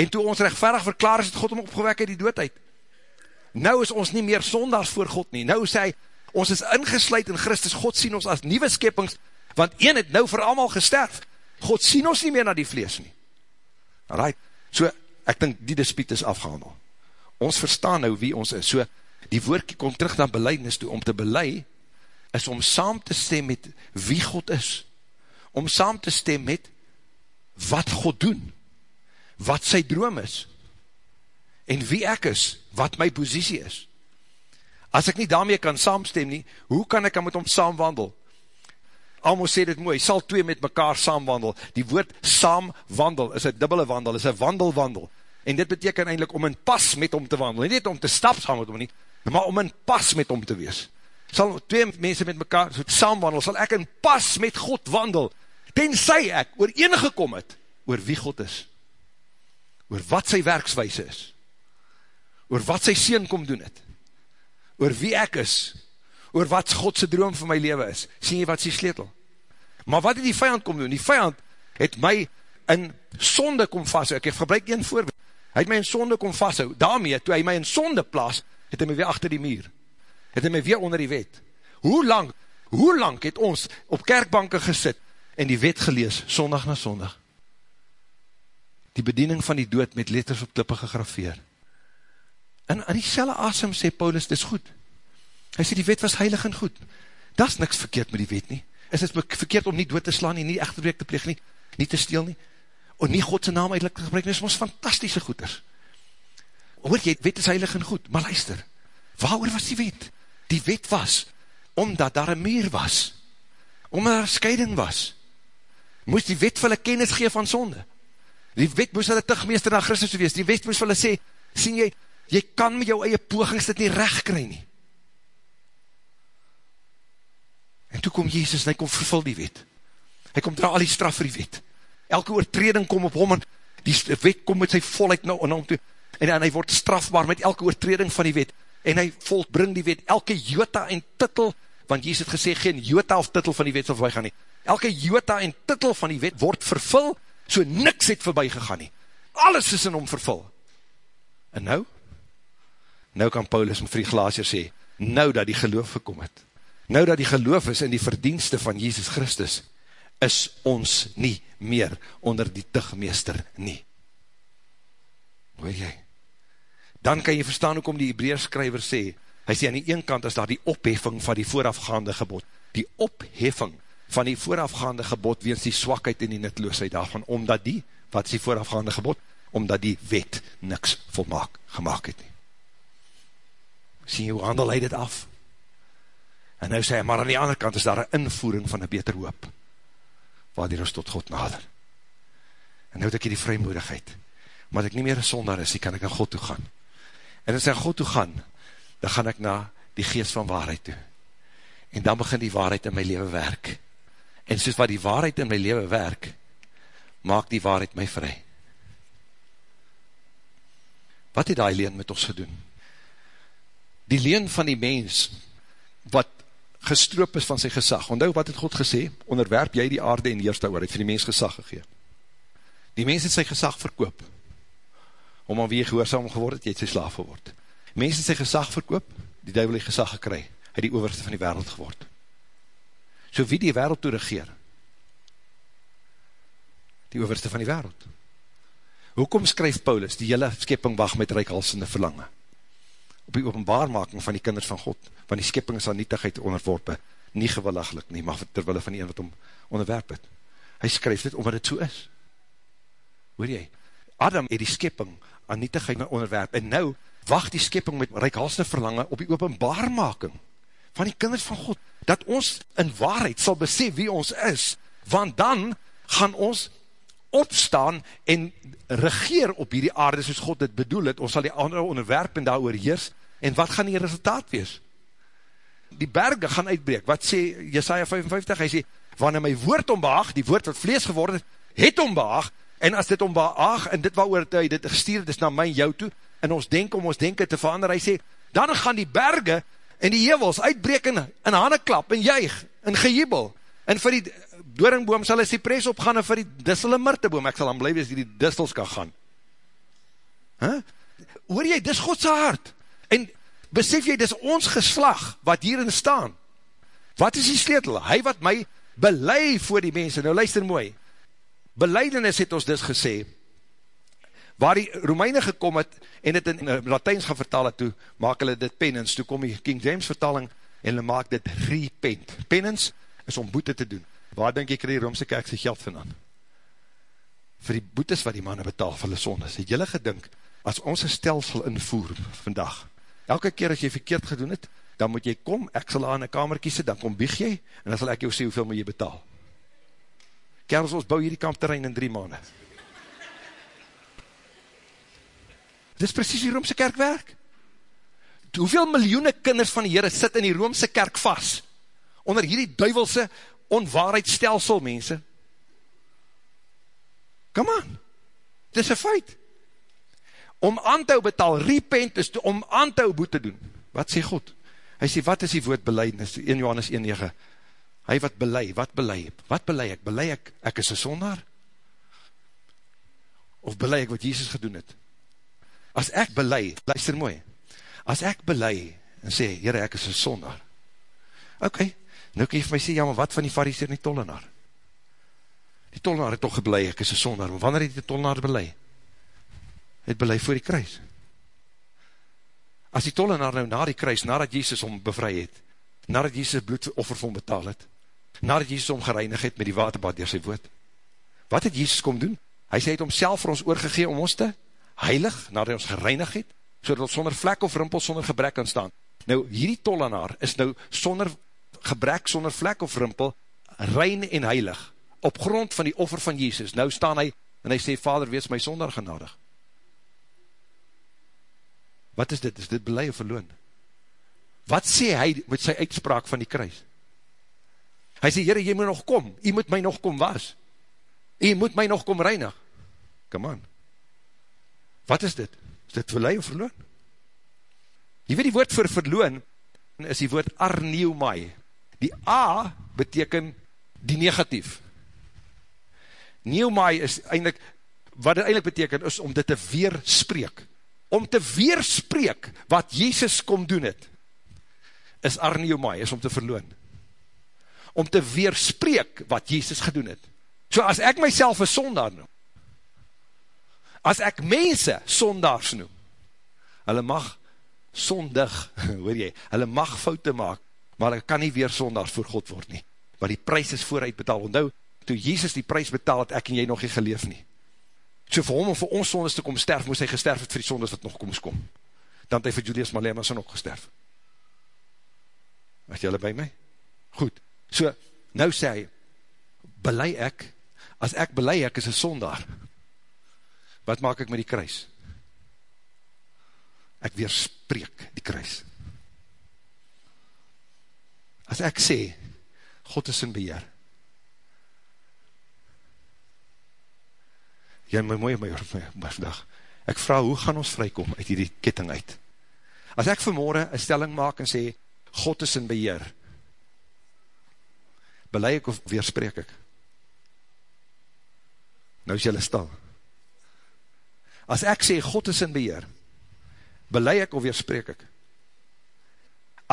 en toe ons rechtvaardig verklaar is, het God om opgewek uit die doodheid, nou is ons nie meer sondags voor God nie, nou sê hy, ons is ingesluid in Christus, God sien ons as nieuwe skepings, want een het nou vir allemaal gesterf, God sien ons nie meer na die vlees nie, alright, so, ek dink die dispiet is afgehandel. Ons verstaan nou wie ons is. So, die woordkie kom terug na beleidnis toe. Om te belei, is om saam te stem met wie God is. Om saam te stem met wat God doen. Wat sy droom is. En wie ek is. Wat my positie is. As ek nie daarmee kan saamstem nie, hoe kan ek met hom saamwandel? Almo sê dit mooi, sal twee met mekaar saamwandel. Die woord saamwandel is een dubbele wandel, is een wandelwandel. En dit beteken eindelijk om in pas met hom te wandel. Nie net om te stap saam met hom nie, maar om in pas met hom te wees. Sal twee mense met mekaar so saamwandel, sal ek in pas met God wandel, tenzij ek oor enige kom het, oor wie God is. Oor wat sy werkswijse is. Oor wat sy sien kom doen het. Oor wie ek is, oor wat Godse droom vir my leven is. Sien jy wat sy sleutel? Maar wat het die vijand kom doen? Die vijand het my in sonde kom vasthou. Ek gebruik een voorbeeld. Hy het my in sonde kom vasthou. Daarmee, toe hy my in sonde plaas, het hy my weer achter die muur. Het hy my weer onder die wet. Hoe lang, hoe lang het ons op kerkbanken gesit en die wet gelees, sondag na sondag? Die bediening van die dood met letters op klippe gegrafeer. En in die selle asem sê Paulus, dit is goed. Hy sê die wet was heilig en goed. Dat is niks verkeerd met die wet nie. Is het verkeerd om nie dood te slaan nie, nie echterbreek te pleeg nie, nie te steel nie, of nie Godse naam eindelijk te gebruik nie, is ons fantastische goeders. Hoor jy, wet is heilig en goed, maar luister, waar was die wet? Die wet was, omdat daar een meer was, omdat daar scheiding was, moest die wet vir hulle kennis gee van sonde. Die wet moes hulle tigmeester na Christus wees, die wet moes hulle sê, sien jy, jy kan met jou eie pogings dit nie recht kry nie. En toe kom Jezus en hy kom vervul die wet. Hy kom dra al die straf vir die wet. Elke oortreding kom op hom en die wet kom met sy volheid nou en hom toe. En, en hy word strafbaar met elke oortreding van die wet. En hy volbring die wet, elke jota en titel, want Jezus het gesê, geen jota of titel van die wet sal voorbij gaan nie. Elke jota en titel van die wet word vervul, so niks het voorbij gegaan nie. Alles is in hom vervul. En nou? Nou kan Paulus vir die glaasje sê, nou dat die geloof gekom het, nou dat die geloof is in die verdienste van Jesus Christus, is ons nie meer onder die tigmeester nie. Hoor jy? Dan kan jy verstaan ook om die Hebreerskryver sê, hy sê aan die een kant is daar die opheffing van die voorafgaande gebod, die opheffing van die voorafgaande gebod weens die swakheid en die nutloosheid daarvan, omdat die, wat is die voorafgaande gebod? Omdat die wet niks volmaak gemaakt het nie. Sien jy hoe handel hy dit af? En nou sê hy, maar aan die andere kant is daar een invoering van een beter hoop, waardier ons tot God nader. En nou het ek hier die vrymoedigheid, maar ek nie meer een sonder is, kan ek na God toe gaan. En as ek God toe gaan, dan gaan ek na die geest van waarheid toe. En dan begin die waarheid in my leven werk. En soos wat die waarheid in my leven werk, maak die waarheid my vry. Wat het die leen met ons gedoen? Die leen van die mens, wat gestroop is van sy gesag. Ondou wat het God gesê? Onderwerp jy die aarde en heerst daar oor, het vir die mens gesag gegeen. Die mens het sy gesag verkoop, om aan wie jy gehoorzaam geword het, jy het sy slaaf geword. Mens het sy gesag verkoop, die duivel het gesag gekry, hy die overste van die wereld geword. So wie die wereld toe regeer? Die overste van die wereld. Hoekom skryf Paulus, die hele skepping wacht met reikhalsende verlange? Op die openbaarmaking van die kinders van God, van die skepping is aan nietigheid onderworpen, nie gewilliglik nie, maar terwille van die een wat om onderwerp het. Hy skryf dit omdat het so is. Hoor jy? Adam het die skepping aan nietigheid onderwerp, en nou wacht die skepping met reikhalsende verlange op die openbaarmaking van die kinders van God, dat ons in waarheid sal besef wie ons is, want dan gaan ons opstaan en regeer op hierdie aarde soos God dit bedoel het, ons sal die andere onderwerp en daar heers, en wat gaan die resultaat wees? Die berge gaan uitbreek, wat sê Jesaja 55, hy sê, wanneer my woord ombehaag, die woord wat vlees geworden het, het ombehaag, en as dit ombehaag, en dit wat hy dit gestuur het, is na my jou toe, en ons denk om ons denken te verander, hy sê, dan gaan die berge en die hevels uitbreek in, in handen klap, en juig, en gejubel, en vir die doringboom sal een cypress opgaan, en vir die dissel en myrteboom, ek sal aan blijf as die dissels kan gaan. Huh? Hoor jy, dis Godse hart, en besef jy, dis ons geslag, wat hierin staan, wat is die sleutel? Hy wat my belei voor die mense, nou luister mooi, beleidenis het ons dus gesê, waar die Romeine gekom het, en het in Latijns gaan vertaal het toe, maak hulle dit penance, toe kom die King James vertaling, en hulle maak dit repent. Penance is om boete te doen. Waar denk ek die Romse kerk sy geld vandaan? Voor die boetes wat die manne betaal vir hulle sondes. Het julle gedink, as ons een stelsel invoer vandag, elke keer as jy verkeerd gedoen het, dan moet jy kom, ek sal aan een kamer kies, dan kom bieg jy, en dan sal ek jou sê hoeveel moet jy betaal. Kerels, ons bou hierdie kampterrein in drie maanden. Dit is precies die Roomse kerk werk. Hoeveel miljoene kinders van die Heere sit in die Roomse kerk vast, onder hierdie duivelse onwaarheidstelsel, mense? Come on, dit is een feit. Om aan te hou betaal, repent is om aan te hou boete doen. Wat sê God? Hy sê, wat is die woord beleidnis? 1 Johannes 1,9 Hy wat belei, wat belei? Wat belei ek? Belei ek, ek is een sondaar? Of belei ek wat Jesus gedoen het? as ek belei, luister mooi, as ek belei, en sê, Heere, ek is een sondaar, ok, nou kan jy vir my sê, ja, maar wat van die fariseer en die tollenaar? Die tollenaar het toch gebelei, ek is een sondaar, maar wanneer het die tollenaar belei? Het belei voor die kruis. As die tollenaar nou na die kruis, nadat Jesus om bevry het, nadat Jesus bloedoffer vir hom betaal het, nadat Jesus om gereinig het met die waterbad door sy woord, wat het Jesus kom doen? Hy sê het homself vir ons oorgegee om ons te heilig, nadat hy ons gereinig het, so dat ons sonder vlek of rimpel, sonder gebrek kan staan. Nou, hierdie tollenaar is nou sonder gebrek, sonder vlek of rimpel, rein en heilig, op grond van die offer van Jezus. Nou staan hy en hy sê, vader, wees my sonder genadig. Wat is dit? Is dit belei of verloon? Wat sê hy met sy uitspraak van die kruis? Hy sê, Heere, jy moet nog kom, jy moet my nog kom was, jy moet my nog kom reinig. Come on. Wat is dit? Is dit verlei of verloon? Jy weet die woord vir verloon, is die woord arneumai. Die A beteken die negatief. Neumai is eindelijk, wat het eindelijk beteken, is om dit te weerspreek. Om te weerspreek wat Jezus kom doen het, is arneumai, is om te verloon. Om te weerspreek wat Jezus gedoen het. So as ek myself een sondaar noem, as ek mense sondaars noem, hulle mag sondig, hoor jy, hulle mag foute maak, maar hulle kan nie weer sondaars voor God word nie, want die prijs is vooruit betaal, want nou, toe Jezus die prijs betaal het, ek en jy nog nie geleef nie, so vir hom om vir ons sondes te kom sterf, moes hy gesterf het vir die sondes wat nog kom kom, dan het hy vir Julius Malema son ook gesterf, is jylle by my? Goed, so, nou sê hy, belei ek, as ek belei ek is een sondaar, wat maak ek met die kruis? Ek weerspreek die kruis. As ek sê, God is in beheer, jy my mooi my oor my vandag, ek vraag, hoe gaan ons vrykom uit die ketting uit? As ek vanmorgen een stelling maak en sê, God is in beheer, belei ek of weerspreek ek? Nou is jylle stil. As ek sê, God is in beheer, belei ek of weerspreek ek?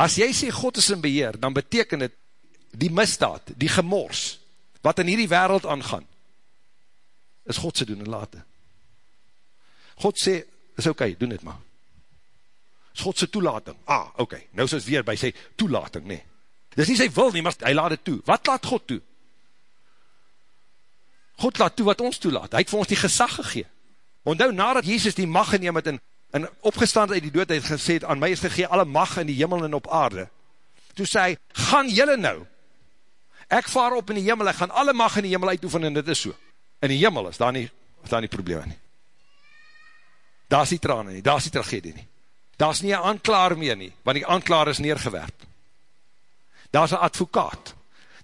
As jy sê, God is in beheer, dan beteken het, die misdaad, die gemors, wat in hierdie wereld aangaan, is God se doen en late. God sê, is oké, okay, doen dit maar. Is God se toelating. Ah, oké, okay, nou is ons weer by sy toelating, nee. Dis nie sy wil nie, maar hy laat het toe. Wat laat God toe? God laat toe wat ons toelaat. Hy het vir ons die gesag gegeen. Ondou, nadat Jezus die mag geneem het en, en opgestaan uit die dood, het gesê, aan my is gegeen alle mag in die jimmel en op aarde. Toe sê hy, gaan jylle nou, ek vaar op in die jimmel, ek gaan alle mag in die jimmel uitoefen, en dit is so. In die jimmel is daar nie, is daar nie probleem nie. Daar is die trane nie, daar is die tragedie nie. Daar is nie een aanklaar meer nie, want die aanklaar is neergewerp. Daar is een advokaat.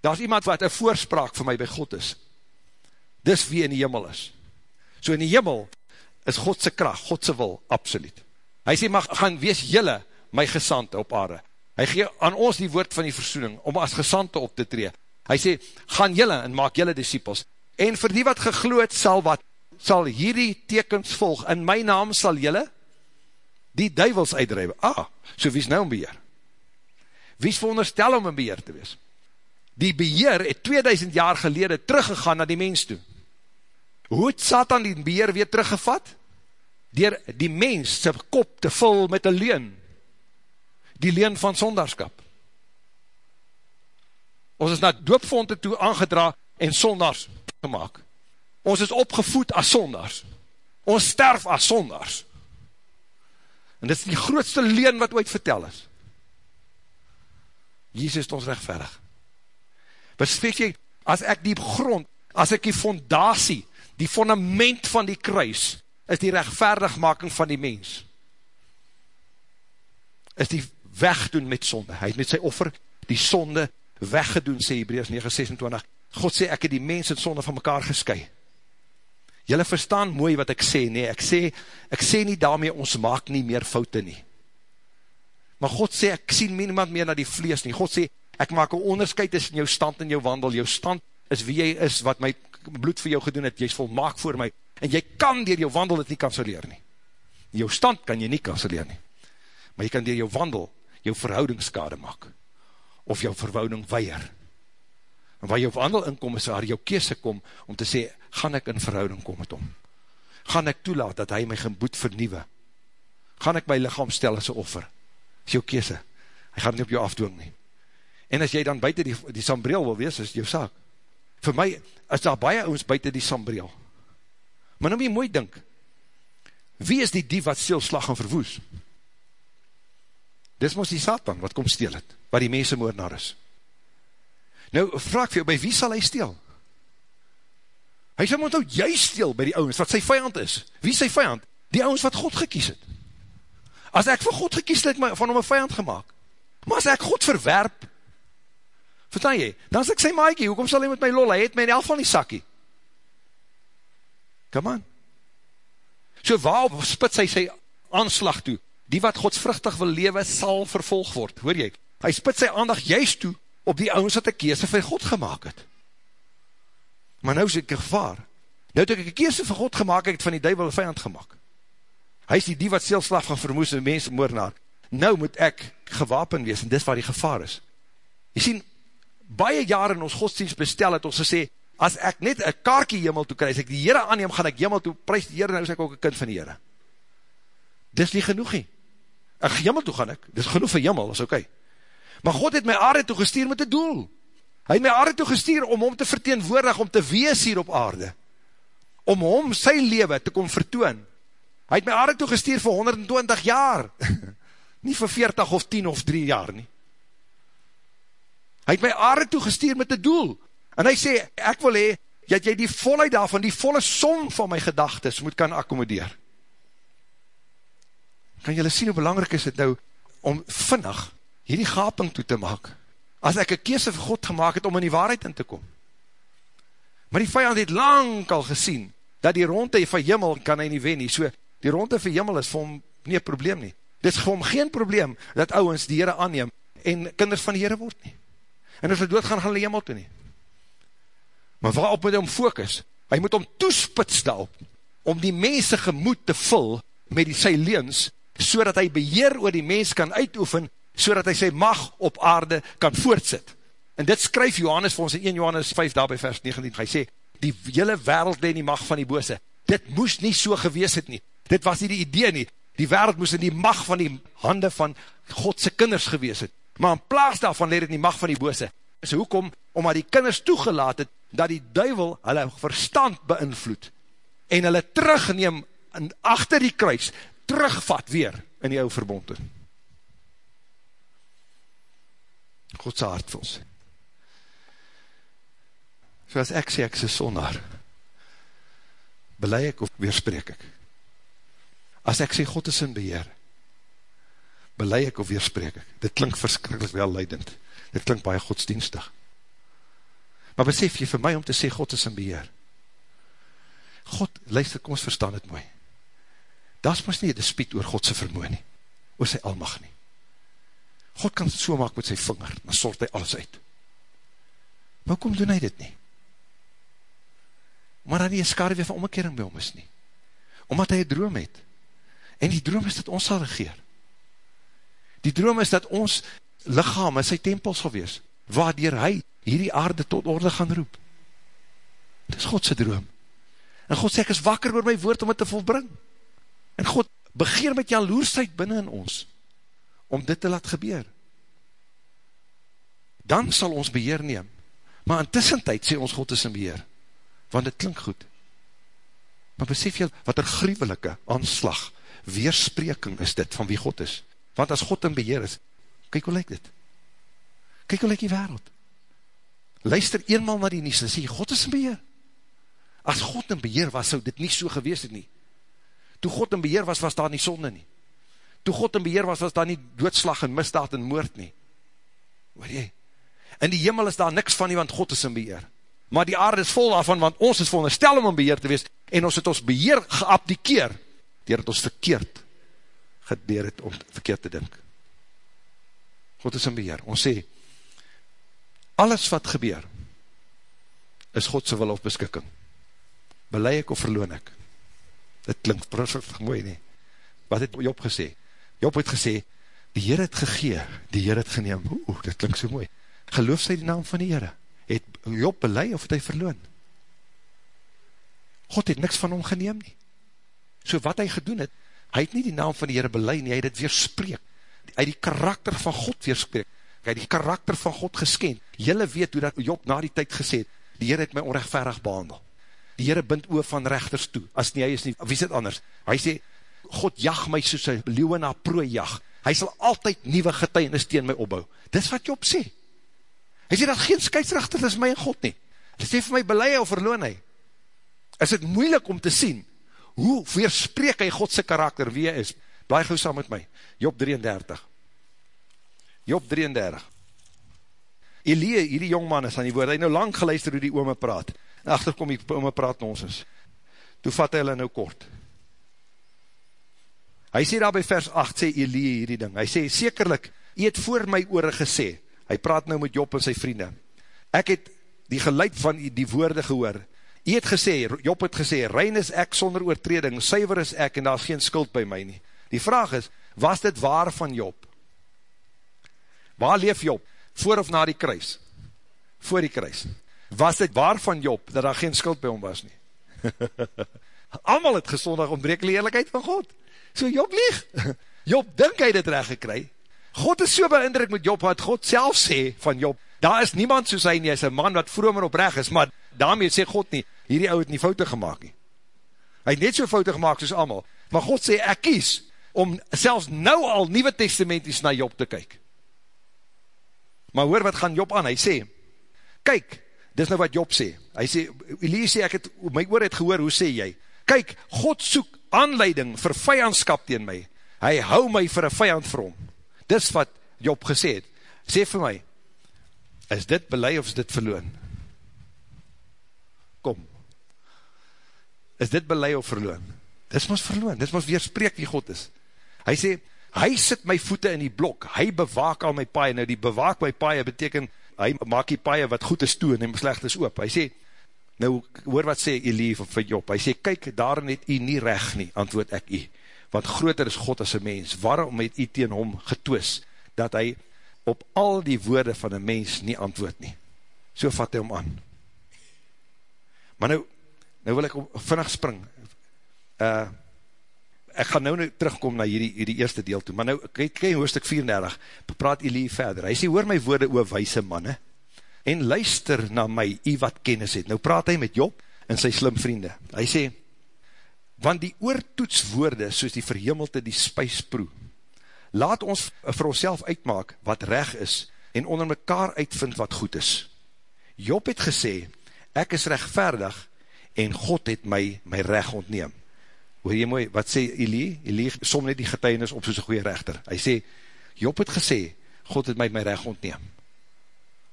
Daar is iemand wat een voorspraak vir my by God is. Dis wie in die jimmel is. So in die jimmel is Godse kracht, Godse wil, absoluut. Hy sê, mag gaan wees jylle my gesante op aarde. Hy gee aan ons die woord van die versoening, om as gesante op te tree. Hy sê, gaan jylle en maak jylle disciples. En vir die wat gegloed sal wat, sal hierdie tekens volg. In my naam sal jylle die duivels uitdrijven. Ah, so wie is nou om beheer? Wie is veronderstel om in beheer te wees? Die beheer het 2000 jaar gelede teruggegaan na die mens toe. Hoe het Satan die beheer weer teruggevat? Door die mens sy kop te vul met een leen. Die leen van sondarskap. Ons is na doopvonde toe aangedra en sondars gemaakt. Ons is opgevoed as sondars. Ons sterf as sondars. En dit is die grootste leen wat ooit vertel is. Jezus is ons rechtverig. Bespreek jy, as ek die grond, as ek die fondatie die fundament van die kruis, is die rechtvaardigmaking van die mens. Is die wegdoen met sonde. Hy het met sy offer die sonde weggedoen, sê Hebreus 9:26. God sê, ek het die mens en sonde van mekaar gesky. Julle verstaan mooi wat ek sê, nee, ek sê, ek sê nie daarmee, ons maak nie meer foute nie. Maar God sê, ek sien niemand meer na die vlees nie. God sê, ek maak een onderscheid tussen jou stand en jou wandel. Jou stand is wie jy is, wat my bloed vir jou gedoen het, jy is volmaak voor my, en jy kan dier jou wandel het nie kanseleer nie. Jou stand kan jy nie kanseleer nie, maar jy kan dier jou wandel jou verhoudingskade maak, of jou verhouding weier. En waar jou wandel inkom is waar jou kese kom, om te sê, gaan ek in verhouding kom met hom? Gaan ek toelaat dat hy my geboed vernieuwe? Gaan ek my lichaam stel as een offer? Is jou kese. Hy gaan nie op jou afdwing nie. En as jy dan buiten die, die sambreel wil wees, is jou saak vir my, is daar baie oons buiten die sambreel. Maar nou moet jy mooi dink, wie is die dief wat stil slag en verwoes? Dis moest die Satan wat kom steel het, wat die mense moordenaar is. Nou, vraag vir jou, by wie sal hy steel? Hy sê, moet nou jy steel by die ouwens, wat sy vijand is. Wie is sy vijand? Die ouwens wat God gekies het. As ek vir God gekies het, van hom een vijand gemaakt. Maar as ek God verwerp, verstaan jy, dan is ek sy maaikie, hoekom sal hy met my lol, hy het my in elk van die sakkie. Come on. So waar spits hy sy aanslag toe? Die wat godsvruchtig wil lewe, sal vervolg word, hoor jy? Hy spits sy aandag juist toe, op die ouwens wat ek keese vir God gemaakt het. Maar nou is ek gevaar. Nou het ek een keese vir God gemaakt, ek het van die duivel een vijand gemaakt. Hy is die die wat seelslaaf gaan vermoes, een mens moornaar. Nou moet ek gewapen wees, en dis waar die gevaar is. Jy sien, baie jare in ons godsdienst bestel het ons gesê, as ek net een kaartje jimmel toe krijg, as ek die Heere aanneem, gaan ek jimmel toe, prijs die Heere, nou is ek ook een kind van die Heere. Dis nie genoeg nie. Ek jimmel toe gaan ek, dis genoeg vir jimmel, is. Okay. Maar God het my aarde toe gestuur met die doel. Hy het my aarde toe gestuur om hom te verteenwoordig, om te wees hier op aarde. Om hom sy leven te kom vertoon. Hy het my aarde toe gestuur vir 120 jaar. nie vir 40 of 10 of 3 jaar nie. Hy het my aarde toe gestuur met die doel. En hy sê, ek wil hee, dat jy die volheid daarvan, die volle som van my gedagtes moet kan accommodeer. Kan jylle sien hoe belangrijk is het nou, om vinnig hierdie gaping toe te maak, as ek een keese vir God gemaakt het, om in die waarheid in te kom. Maar die vijand het lang al gesien, dat die ronde van jimmel kan hy nie wen nie, so die ronde van jimmel is vir hom nie een probleem nie. Dit is vir hom geen probleem, dat ouwens die Heere aanneem, en kinders van die Heere word nie. En as hy doodgaan, gaan hy jimmel toe nie. Maar waarop moet hy om focus? Hy moet om toespits daarop, om die mense gemoed te vul, met die sy leens, so dat hy beheer oor die mens kan uitoefen, so dat hy sy mag op aarde kan voortsit. En dit skryf Johannes vir ons in 1 Johannes 5 daarby vers 19, hy sê, die hele wereld leen die mag van die bose. Dit moes nie so gewees het nie. Dit was nie die idee nie. Die wereld moes in die mag van die hande van Godse kinders gewees het. Maar in plaas daarvan leer het die mag van die bose. So hoekom? Omdat die kinders toegelaat het, dat die duivel hulle verstand beïnvloed, en hulle terugneem, en achter die kruis, terugvat weer, in die ouwe verbond. Godse hart vir ons. So as ek sê, ek is een sonnaar, belei ek of weerspreek ek? As ek sê, God is in beheer, belei ek of weerspreek ek? Dit klink verskrikkelijk wel leidend, dit klink baie godsdienstig. Maar besef jy vir my om te sê, God is in beheer? God, luister, kom ons verstaan het mooi. Dat is pas nie een dispiet oor Godse vermoe nie, oor sy almag nie. God kan het so maak met sy vinger, dan sort hy alles uit. Maar kom doen hy dit nie? Maar dan nie een skade weer van omkering by hom is nie. Omdat hy een droom het. En die droom is dat ons sal regeer. Die droom is dat ons lichaam in sy tempel sal wees, waardoor hy hierdie aarde tot orde gaan roep. Dit is Godse droom. En God sê, ek is wakker oor my woord om het te volbring. En God begeer met jaloersheid binnen in ons, om dit te laat gebeur. Dan sal ons beheer neem. Maar in tussentijd sê ons God is in beheer. Want het klink goed. Maar besef jy, wat er gruwelike aanslag, weerspreking is dit, van wie God is. Want as God in beheer is, kyk hoe lyk dit? Kyk hoe lyk die wereld? Luister eenmaal na die nies, en sê, God is in beheer. As God in beheer was, sou dit nie so gewees het nie. Toe God in beheer was, was daar nie sonde nie. Toe God in beheer was, was daar nie doodslag en misdaad en moord nie. Hoor jy? In die hemel is daar niks van nie, want God is in beheer. Maar die aarde is vol daarvan, want ons is veronderstel om in beheer te wees, en ons het ons beheer geabdikeer, dier het ons verkeerd gedeer het om verkeerd te dink. God is in beheer. Ons sê, alles wat gebeur, is Godse wil of beskikking. Belei ek of verloon ek? Dit klink prachtig mooi nie. Wat het Job gesê? Job het gesê, die Heer het gegee, die Heer het geneem. Oeh, dit klink so mooi. Geloof sy die naam van die Heere. Het Job belei of het hy verloon? God het niks van hom geneem nie. So wat hy gedoen het, hy het nie die naam van die Heere belei nie, hy het het weerspreek. Hy het die karakter van God weerspreek. Hy het die karakter van God gesken. Julle weet hoe dat Job na die tyd gesê het, die Heere het my onrechtverig behandel die Heere bind oor van rechters toe, as nie hy is nie, wie is dit anders? Hy sê, God jag my soos een leeuwe na prooi jag, hy sal altyd nieuwe getuienis teen my opbouw. Dis wat Job sê. Hy sê dat geen skeidsrechter is my en God nie. Hy sê vir my beleid of verloon hy. is het moeilik om te sien, hoe weerspreek hy Godse karakter, wie hy is. Blaai gauw saam met my, Job 33. Job 33. Elie, hierdie jongman is aan die woord, hy nou lang geluister hoe die ome praat, en achterkom die ome praat nonsens. Toe vat hy hulle nou kort. Hy sê daar by vers 8, sê Elie hierdie ding, hy sê, sekerlik, hy het voor my oore gesê, hy praat nou met Job en sy vriende, ek het die geluid van die woorde gehoor, hy het gesê, Job het gesê, rein is ek sonder oortreding, suiver is ek en daar is geen skuld by my nie. Die vraag is, was dit waar van Job? Waar leef Job? Voor of na die kruis? Voor die kruis. Was dit waar van Job, dat daar geen skuld by hom was nie? Amal het gesondig ontbreek die eerlijkheid van God. So Job lieg. Job dink hy dit recht gekry. God is so beindruk met Job, wat God self sê van Job, daar is niemand soos hy nie, hy is een man wat vroom en oprecht is, maar daarmee sê God nie, hierdie ou het nie foute gemaakt nie. Hy het net so foute gemaakt soos allemaal, maar God sê, ek kies, om selfs nou al Nieuwe Testamenties na Job te kyk. Maar hoor wat gaan Job aan, hy sê, kyk, dis nou wat Job sê, hy sê, Elie sê, ek het, my oor het gehoor, hoe sê jy? Kyk, God soek aanleiding vir vijandskap teen my, hy hou my vir een vijand vir hom, dis wat Job gesê het, sê vir my, is dit belei of is dit verloon? Kom, is dit belei of verloon? Dis ons verloon, dis ons weerspreek wie God is. Hy sê, hy sit my voete in die blok, hy bewaak al my paie, nou die bewaak my paie beteken, hy maak die paie wat goed is toe en die slecht is oop. Hy sê, nou hoor wat sê Elie vir Job, hy sê, kyk, daarin het u nie recht nie, antwoord ek u, want groter is God as een mens, waarom het u teen hom getwis, dat hy op al die woorde van een mens nie antwoord nie. So vat hy hom aan. Maar nou, nou wil ek vinnig spring, uh, ek gaan nou nou terugkom na hierdie, hierdie eerste deel toe, maar nou, kyk, kyk hoofdstuk 34, praat Elie verder, hy sê, hoor my woorde oor wijse manne, en luister na my, jy wat kennis het, nou praat hy met Job, en sy slim vriende, hy sê, want die oortoetswoorde, soos die verhemelte die spijsproe, laat ons vir ons uitmaak, wat reg is, en onder mekaar uitvind wat goed is. Job het gesê, ek is rechtvaardig, en God het my, my reg ontneem. Hoor jy mooi, wat sê Elie? Elie som net die getuinis op soos een goeie rechter. Hy sê, Job het gesê, God het my my recht ontneem.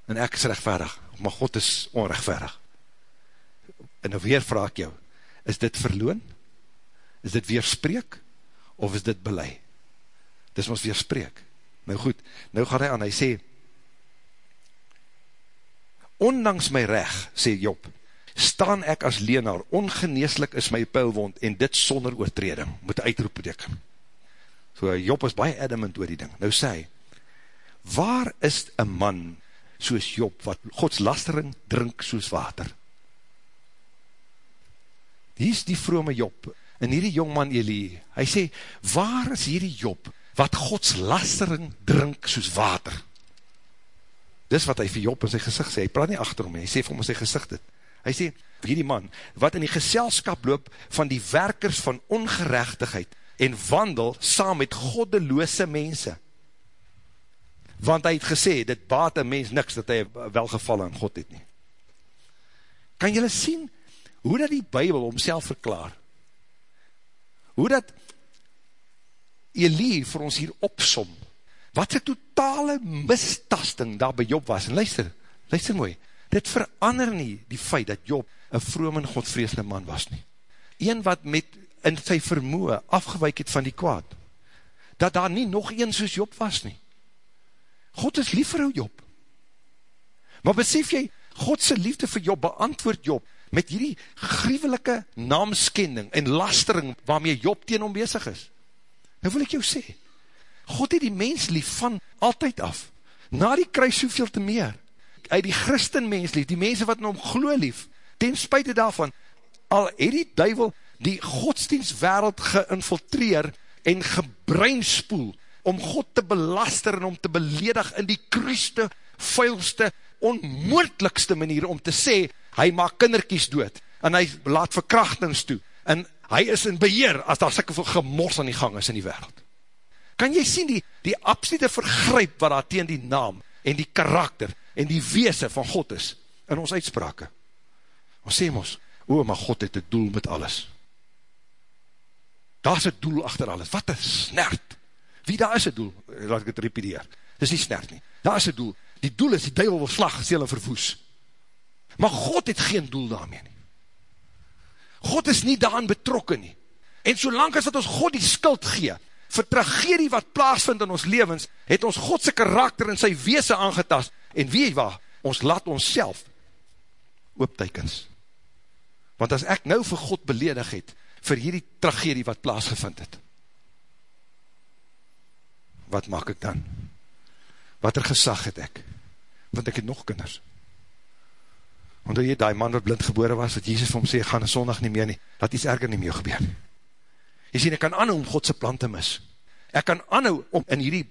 En ek is rechtvaardig, maar God is onrechtvaardig. En nou weer vraag ek jou, is dit verloon? Is dit weerspreek? Of is dit belei? Dis ons weerspreek. Nou goed, nou gaan hy aan, hy sê, ondanks my recht, sê Job, staan ek as leenaar, ongeneeslik is my pijlwond, en dit sonder oortreding, moet uitroep beteken. So Job is baie adamant oor die ding. Nou sê waar is een man soos Job, wat Gods lastering drink soos water? Hier is die vrome Job, en hierdie jongman Elie, hy sê, waar is hierdie Job, wat Gods lastering drink soos water? Dis wat hy vir Job in sy gezicht sê, hy praat nie achter hom, hy sê vir hom in sy gezicht dit. Hy sê, hierdie man, wat in die geselskap loop van die werkers van ongerechtigheid en wandel saam met goddeloose mense. Want hy het gesê, dit baat een mens niks dat hy welgevallen aan God het nie. Kan jylle sien hoe dat die Bijbel homself verklaar? Hoe dat Elie vir ons hier opsom, wat sy totale mistasting daar by Job was, en luister, luister mooi, dit verander nie die feit dat Job een vroom en godvreesende man was nie. Een wat met in sy vermoe afgeweik het van die kwaad. Dat daar nie nog een soos Job was nie. God is lief vir Job. Maar besef jy, Godse liefde vir Job beantwoord Job met hierdie gruwelike naamskending en lastering waarmee Job teen hom bezig is. Nou wil ek jou sê, God het die mens lief van altyd af. Na die kruis soveel te meer uit die christen mens lief, die mense wat in hom glo lief, ten spuite daarvan, al het die duivel die godsdienstwereld geïnfiltreer en gebreinspoel, om God te belaster en om te beledig in die kruiste, vuilste, onmoordlikste manier om te sê, hy maak kinderkies dood, en hy laat verkrachtings toe, en hy is in beheer, as daar sikke veel gemors aan die gang is in die wereld. Kan jy sien die, die absolute vergryp wat daar teen die naam en die karakter en die weese van God is in ons uitsprake. Ons sê ons, O, maar God het een doel met alles. Daar is een doel achter alles. Wat een snert. Wie daar is een doel? Laat ek het repeteer. Dit is nie snert nie. Daar is een doel. Die doel is, die duivel wil slag, steel en vervoes. Maar God het geen doel daarmee nie. God is nie daarin betrokken nie. En solank as wat ons God die skuld gee, vir tragedie wat plaasvind in ons levens, het ons Godse karakter en sy weese aangetast, en weet jy waar, ons laat ons self ooptekens. Want as ek nou vir God beledig het, vir hierdie tragedie wat plaasgevind het, wat maak ek dan? Wat er gesag het ek? Want ek het nog kinders. Want jy, die man wat blind gebore was, wat Jesus vir hom sê, gaan een sondag nie meer nie, dat iets erger nie meer gebeur. Jy sê, ek kan anhou om Godse plan te mis. Ek kan anhou om in hierdie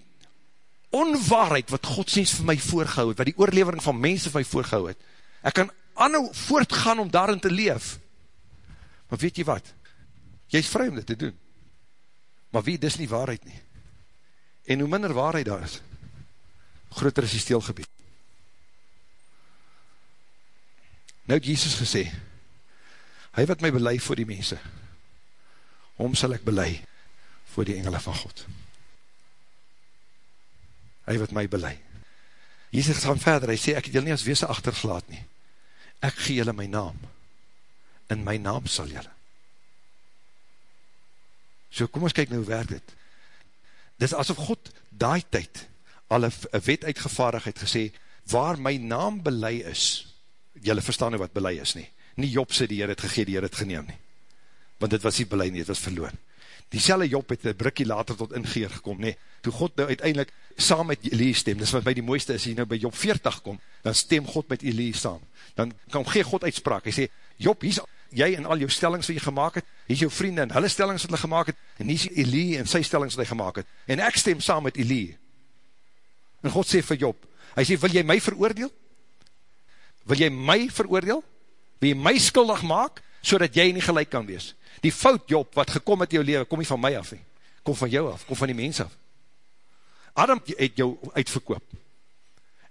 onwaarheid wat godsdienst vir my voorgehou het, wat die oorlevering van mense vir my voorgehou het, ek kan anhou voortgaan om daarin te leef. Maar weet jy wat? Jy is vry om dit te doen. Maar wie, dis nie waarheid nie. En hoe minder waarheid daar is, groter is die steelgebied. Nou het Jesus gesê, hy wat my belei voor die mense, hom sal ek belei voor die engele van God. Hy wat my belei. Jesus gaan verder, hy sê, ek het julle nie as wees achtergelaat nie. Ek gee julle my naam. In my naam sal julle. So kom ons kyk nou hoe werk dit. Dit is asof God daai tyd al een wet uitgevaardig het gesê, waar my naam belei is, julle verstaan nou wat belei is nie, nie Job sê die Heer het gegeen, die Heer het geneem nie, want dit was nie belei nie, dit was verloon. Die selle Job het een brikkie later tot ingeer gekom, nee, toe God nou uiteindelik saam met Elie stem, dis wat my die mooiste is, hy nou by Job 40 kom, dan stem God met Elie saam, dan kan gee God uitspraak, hy sê, Job, hier is jy en al jou stellings wat jy gemaakt het, hier is jou vrienden en hulle stellings wat hulle gemaakt het, en hier is Elie en sy stellings wat hy gemaakt het, en ek stem saam met Elie, en God sê vir Job, hy sê, wil jy my veroordeel? Wil jy my veroordeel? Wil jy my skuldig maak, so dat jy nie gelijk kan wees? Die fout, Job, wat gekom het in jou leven, kom nie van my af, he. kom van jou af, kom van die mens af. Adam het jou uitverkoop.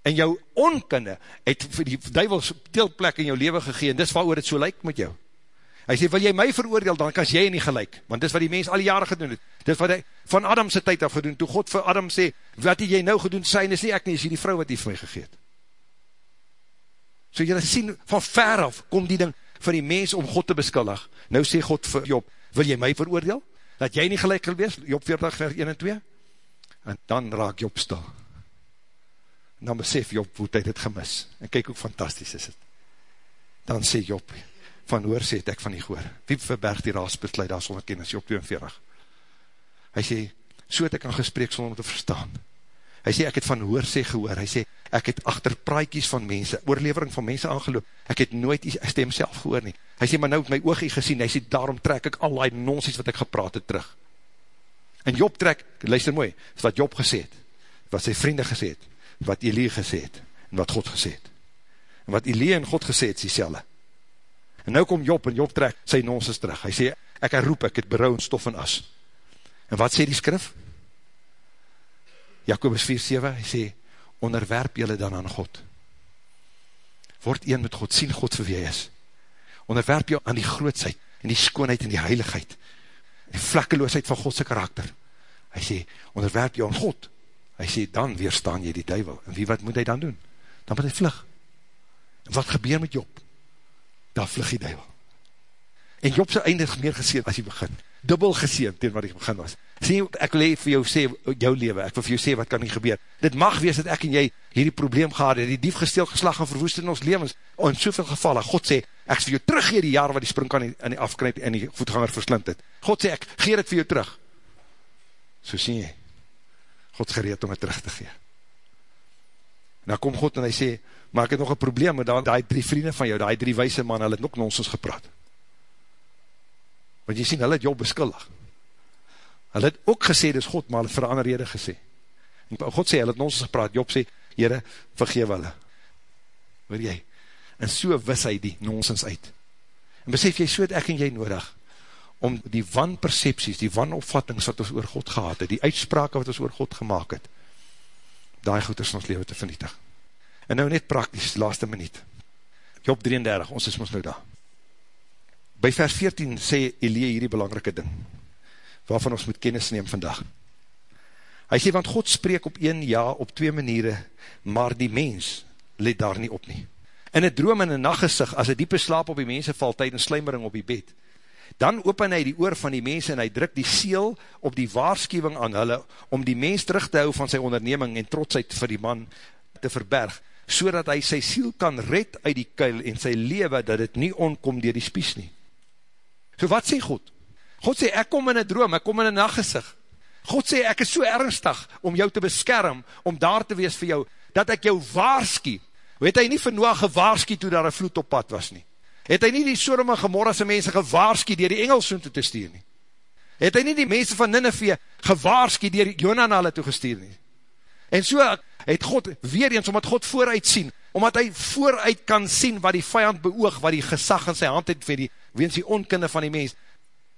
En jou onkunde het die duivels deelplek in jou leven gegeen, dis wat oor het so lyk met jou. Hy sê, wil jy my veroordeel, dan kan jy nie gelijk, want dis wat die mens al die jare gedoen het. Dis wat hy van Adamse tyd af gedoen, toe God vir Adam sê, wat jy nou gedoen, sy is nie ek nie, is die vrou wat hy vir my gegeet. So jy sien, van ver af, kom die ding vir die mens om God te beskuldig. Nou sê God vir Job, wil jy my veroordeel? Dat jy nie gelijk wil wees, Job 40 vers 1 en 2? En dan raak Job stil. En dan besef Job, hoe hy dit gemis. En kyk hoe fantastisch is het. Dan sê Job, van hoor sê het ek van die goor. Wie verberg die raasbesluit daar sonder kennis, Job 42. Hy sê, so het ek aan gesprek sonder om te verstaan. Hy sê, ek het van hoor sê gehoor. Hy sê, ek het achter praaikies van mense, oorlevering van mense aangeloop. Ek het nooit die stem self gehoor nie. Hy sê, maar nou het my oogie gesien. Hy sê, daarom trek ek al die nonsies wat ek gepraat het terug. En Job trek, luister mooi, is wat Job gesê het, wat sy vriende gesê het, wat Elie gesê het, en wat God gesê het. En wat Elie en God gesê het, is die En nou kom Job, en Job trek sy nonsens terug. Hy sê, ek herroep, ek het berouw en stof en as. En wat sê die skrif? Jacobus 4,7, hy sê, onderwerp jylle dan aan God. Word een met God, sien God vir wie hy is. Onderwerp jou aan die grootsheid, en die skoonheid en die heiligheid, en die vlekkeloosheid van Godse karakter. Hy sê, onderwerp jou aan God. Hy sê, dan weerstaan jy die duivel. En wie wat moet hy dan doen? Dan moet hy vlug. En wat gebeur met Job? daar vlug die duivel. En Job sy einde meer geseend as hy begin. Dubbel geseend, tegen wat hy begin was. Sê, ek wil vir jou sê, jou leven, ek wil vir jou sê wat kan nie gebeur. Dit mag wees dat ek en jy hierdie probleem gehad het, die dief gesteel geslag en verwoest in ons levens, in soveel gevallen, God sê, ek vir jou teruggeer die jaar wat die springkan in die afknijp en die voetganger verslind het. God sê, ek geer het vir jou terug. So sê jy, God gereed om het terug te geer. En dan kom God en hy sê, maar ek het nog een probleem met die drie vrienden van jou, die drie wijse man, hulle het nog nonsens gepraat. Want jy sien, hulle het jou beskuldig. Hulle het ook gesê, dis God, maar hulle het vir ander rede gesê. En God sê, hulle het nonsens gepraat, Job sê, Heere, vergeef hulle. Hoor jy? En so wis hy die nonsens uit. En besef jy, so het ek en jy nodig, om die wanpercepties, die wanopvattings wat ons oor God gehad het, die uitsprake wat ons oor God gemaakt het, daai goeders in ons leven te vernietig. En nou net praktisch, laaste minuut. Job 33, ons is ons nou daar. By vers 14 sê Elie hierdie belangrike ding, waarvan ons moet kennis neem vandag. Hy sê, want God spreek op een ja, op twee maniere, maar die mens let daar nie op nie. In een droom en een nachtgesig, as een diepe slaap op die mense val, tydens sluimering op die bed, dan open hy die oor van die mense en hy druk die seel op die waarschuwing aan hulle, om die mens terug te hou van sy onderneming en trotsheid vir die man te verberg, so dat hy sy siel kan red uit die kuil en sy lewe, dat het nie onkom dier die spies nie. So wat sê God? God sê, ek kom in een droom, ek kom in een nachtgesig, God sê, ek is so ernstig om jou te beskerm, om daar te wees vir jou, dat ek jou waarskie. Het hy nie vir Noah gewaarskie toe daar een vloed op pad was nie? Het hy nie die Sodom en Gomorrase mense gewaarskie dier die engelsoen toe te stuur nie? Het hy nie die mense van Nineveh gewaarskie dier Jona na hulle toe gestuur nie? En so het God weer eens, omdat God vooruit sien, omdat hy vooruit kan sien wat die vijand beoog, wat die gesag in sy hand het vir die, weens die onkunde van die mens,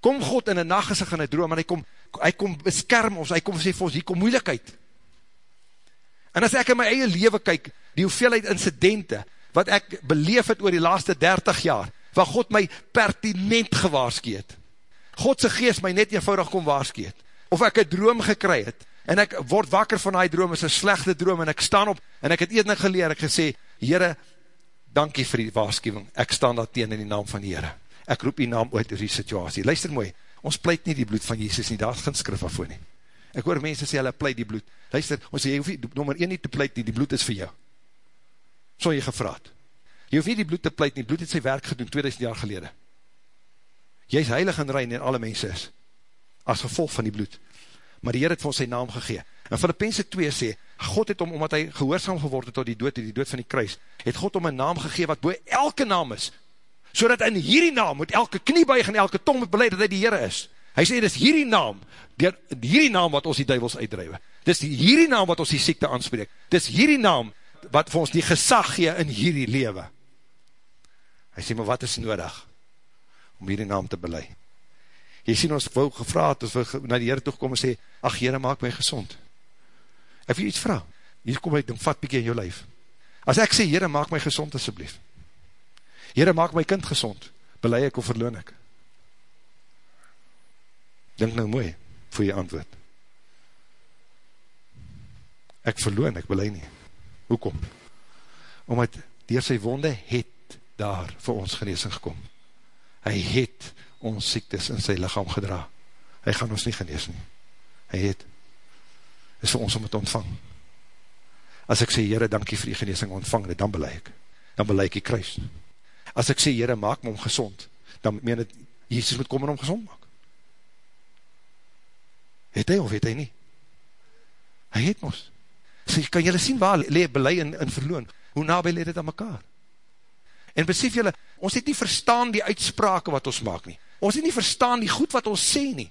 kom God in een nachtgesig in een droom, en hy kom hy kom beskerm ons, hy kom sê vir ons, hier kom moeilikheid. En as ek in my eie leven kyk, die hoeveelheid incidente, wat ek beleef het oor die laaste 30 jaar, waar God my pertinent gewaarskeet. Godse geest my net eenvoudig kom waarskeet. Of ek een droom gekry het, en ek word wakker van die droom, is een slechte droom, en ek staan op, en ek het enig geleer, ek gesê, Heere, dankie vir die waarschuwing, ek staan dat teen in die naam van die Heere. Ek roep die naam uit die situasie. Luister mooi, ons pleit nie die bloed van Jezus nie, daar is geen skrif af voor nie. Ek hoor mense sê, hulle pleit die bloed. Luister, ons sê, jy hoef nie, nummer 1 nie te pleit nie, die bloed is vir jou. So jy gevraad. Jy hoef nie die bloed te pleit nie, bloed het sy werk gedoen 2000 jaar gelede. Jy is heilig en rein en alle mense is, as gevolg van die bloed. Maar die Heer het vir ons sy naam gegee. En Filippense 2 sê, God het om, omdat hy gehoorzaam geworden tot die dood, die dood van die kruis, het God om een naam gegee wat boe elke naam is, so dat in hierdie naam moet elke knie buig en elke tong moet beleid dat hy die Heere is. Hy sê, dit is hierdie naam, die, hierdie naam wat ons die duivels uitdrijwe. Dit is hierdie naam wat ons die siekte aanspreek. Dit is hierdie naam wat vir ons die gesag gee in hierdie lewe. Hy sê, maar wat is nodig om hierdie naam te beleid? Jy sien ons wou gevraad, ons wou na die Heere toegekom en sê, ach Heere, maak my gezond. Ek wil iets vraag, hier kom ek, dan vat bykie in jou lijf. As ek sê, Heere, maak my gezond asjeblief. Heere, maak my kind gezond, belei ek of verloon ek? Dink nou mooi, voor jy antwoord. Ek verloon, ek belei nie. Hoekom? Omdat dier sy wonde het daar vir ons geneesing gekom. Hy het ons siektes in sy lichaam gedra. Hy gaan ons nie genees nie. Hy het. is vir ons om het ontvang. As ek sê, Heere, dankie vir die geneesing ontvang, dan belei ek. Dan belei ek die kruis. As ek sê, Heere, maak my om gezond, dan meen het, Jesus moet kom en om gezond maak. Het hy of het hy nie? Hy het ons. So, kan jylle sien waar lewe belei en, en verloon? Hoe nabij lewe dit aan mekaar? En besef jylle, ons het nie verstaan die uitsprake wat ons maak nie. Ons het nie verstaan die goed wat ons sê nie.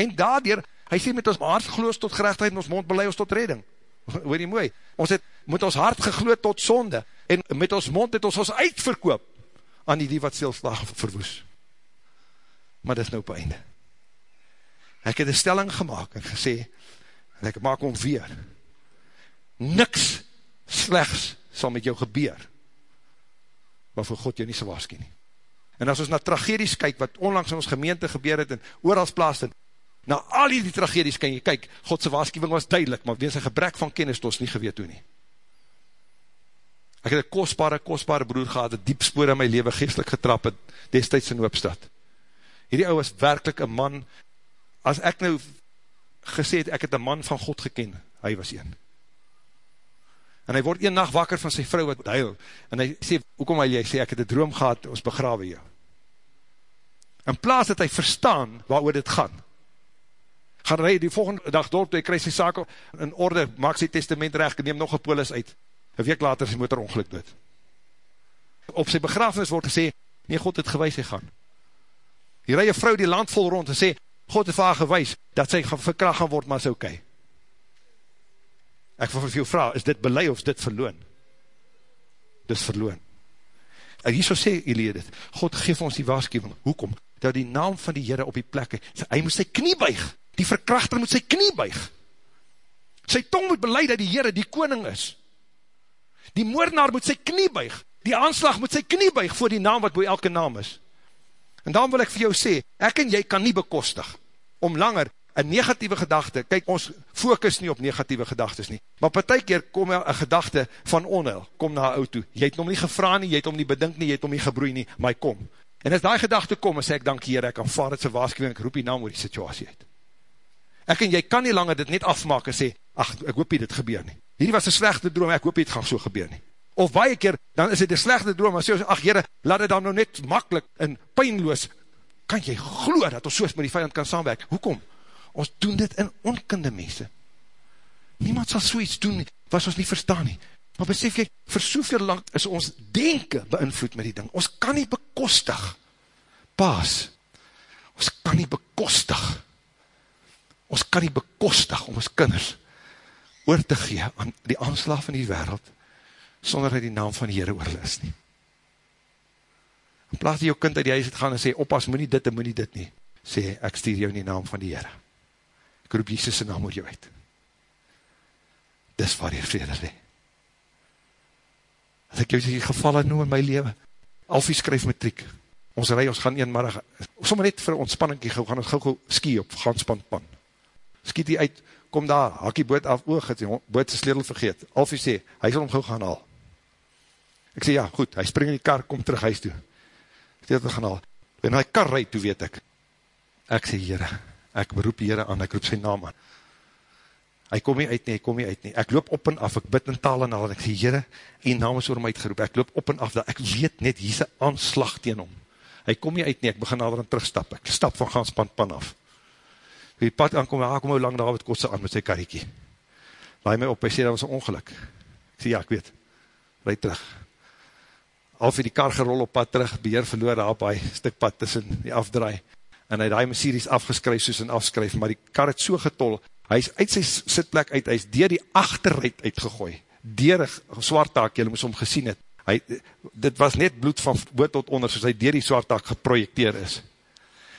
En daardoor, hy sê met ons hart geloos tot gerechtheid en ons mond belei ons tot redding. Hoor nie mooi? Ons het met ons hart gegloot tot sonde en met ons mond het ons ons uitverkoop aan die die wat stilslag verwoes. Maar dit is nou op einde. Ek het een stelling gemaakt en gesê, en ek maak om weer, niks slechts sal met jou gebeur, waarvoor God jou nie so waarskie nie. En as ons na tragedies kyk, wat onlangs in ons gemeente gebeur het, en oorals plaas het, na al die tragedies kan jy kyk, Godse waarschuwing was duidelik, maar wees een gebrek van kennis, het ons nie geweet toe nie. Ek het een kostbare, kostbare broer gehad, een diep spoor in my leven geestelik getrap het, destijds in Hoopstad. Hierdie ou was werkelijk een man, as ek nou gesê het, ek het een man van God geken, hy was een. En hy word een nacht wakker van sy vrou wat huil, en hy sê, hoekom hy, hy sê, ek het een droom gehad, ons begrawe jou. In plaas dat hy verstaan, waar oor dit gaan, gaan hy die volgende dag door, toe hy krijg sy saak in orde, maak sy testament recht, neem nog een polis uit, een week later is die motor ongeluk dood. Op sy begrafenis word gesê, nee, God het gewys hy gaan. Hier rij een vrou die land vol rond en sê, God het vir haar gewys, dat sy verkracht gaan word, maar is. Okay. Ek wil vir jou vraag, is dit belei of is dit verloon? Dit is verloon. En hier so sê Elie dit, God geef ons die waarschuwing, hoekom? Dat die naam van die Heere op die plekke, hy moet sy knie buig, die verkrachter moet sy knie buig. Sy tong moet beleid dat die Heere die koning is. Die moordenaar moet sy knie buig, die aanslag moet sy knie buig voor die naam wat boe elke naam is. En daarom wil ek vir jou sê, ek en jy kan nie bekostig, om langer een negatieve gedachte, kyk ons focus nie op negatieve gedagtes nie, maar per ty keer kom een gedachte van onheil, kom na ou toe, jy het om nie gevra nie, jy het om nie bedink nie, jy het om nie gebroei nie, maar hy kom. En as die gedachte kom, en sê ek dank hier, ek aanvaard het sy waarschuwing, ek roep die naam oor die situasie uit. Ek en jy kan nie langer dit net afmaak en sê, ach, ek hoop nie dit gebeur nie. Hierdie was een slechte droom, ek hoop nie dit gaan so gebeur nie. Of baie keer, dan is dit een slechte droom, en sê ons, ach jyre, laat dit dan nou net makkelijk en pijnloos, kan jy glo dat ons soos met die vijand kan saamwerk. Hoekom? Ons doen dit in onkunde mense. Niemand sal so iets doen, was ons nie verstaan nie. Maar besef jy, vir soveel lang is ons denken beïnvloed met die ding. Ons kan nie bekostig. Paas, ons kan nie bekostig. Ons kan nie bekostig om ons kinders oor te gee aan die aanslag van die wereld, sonder dat die naam van die Heere oorle is nie. In plaas die jou kind uit die huis het gaan en sê, oppas, moet nie dit en moet nie dit nie, sê, ek stuur jou in die naam van die Heere. Ek roep Jesus naam oor jou uit. Dis waar jy vrede le. As ek jou sê, gevallen noem in my leven, Alfie skryf metriek, ons rij, ons gaan eenmarig, sommer net vir ontspanningkie gaan ons gauw gauw ski op, gaan span skiet die uit, kom daar, hak die boot af, oog, het die boot sy sledel vergeet, Alfie sê, hy sal hom gauw gaan haal, ek sê, ja, goed, hy spring in die kar, kom terug huis toe, sledel gaan haal, en hy kar rijd, toe weet ek, ek sê, Heere, ek beroep Heere aan, ek roep sy naam aan, hy kom nie uit nie, hy kom nie uit nie, ek loop op en af, ek bid in taal en al, en ek sê, Heere, die naam is oor my uitgeroep, ek loop op en af, ek weet net, hier is een aanslag teen hom, hy kom nie uit nie, ek begin nader en terugstap, ek stap van gaan span pan af, die pad aankom, ah, kom hoe lang David kotse aan met sy karriekie, laai my op, hy sê, dat was een ongeluk, ek sê, ja, ek weet, rijd terug, Alfie die kar gerol op pad terug, beheer verloor daar op hy stuk pad tussen die afdraai, en hy het die series afgeskryf soos en afskryf, maar die kar het so getol, hy is uit sy sitplek uit, hy is dier die achterrijd uitgegooi, dier die swartaak, jylle moes hom gesien het, hy, dit was net bloed van boot tot onder, soos hy dier die swartaak geprojecteer is,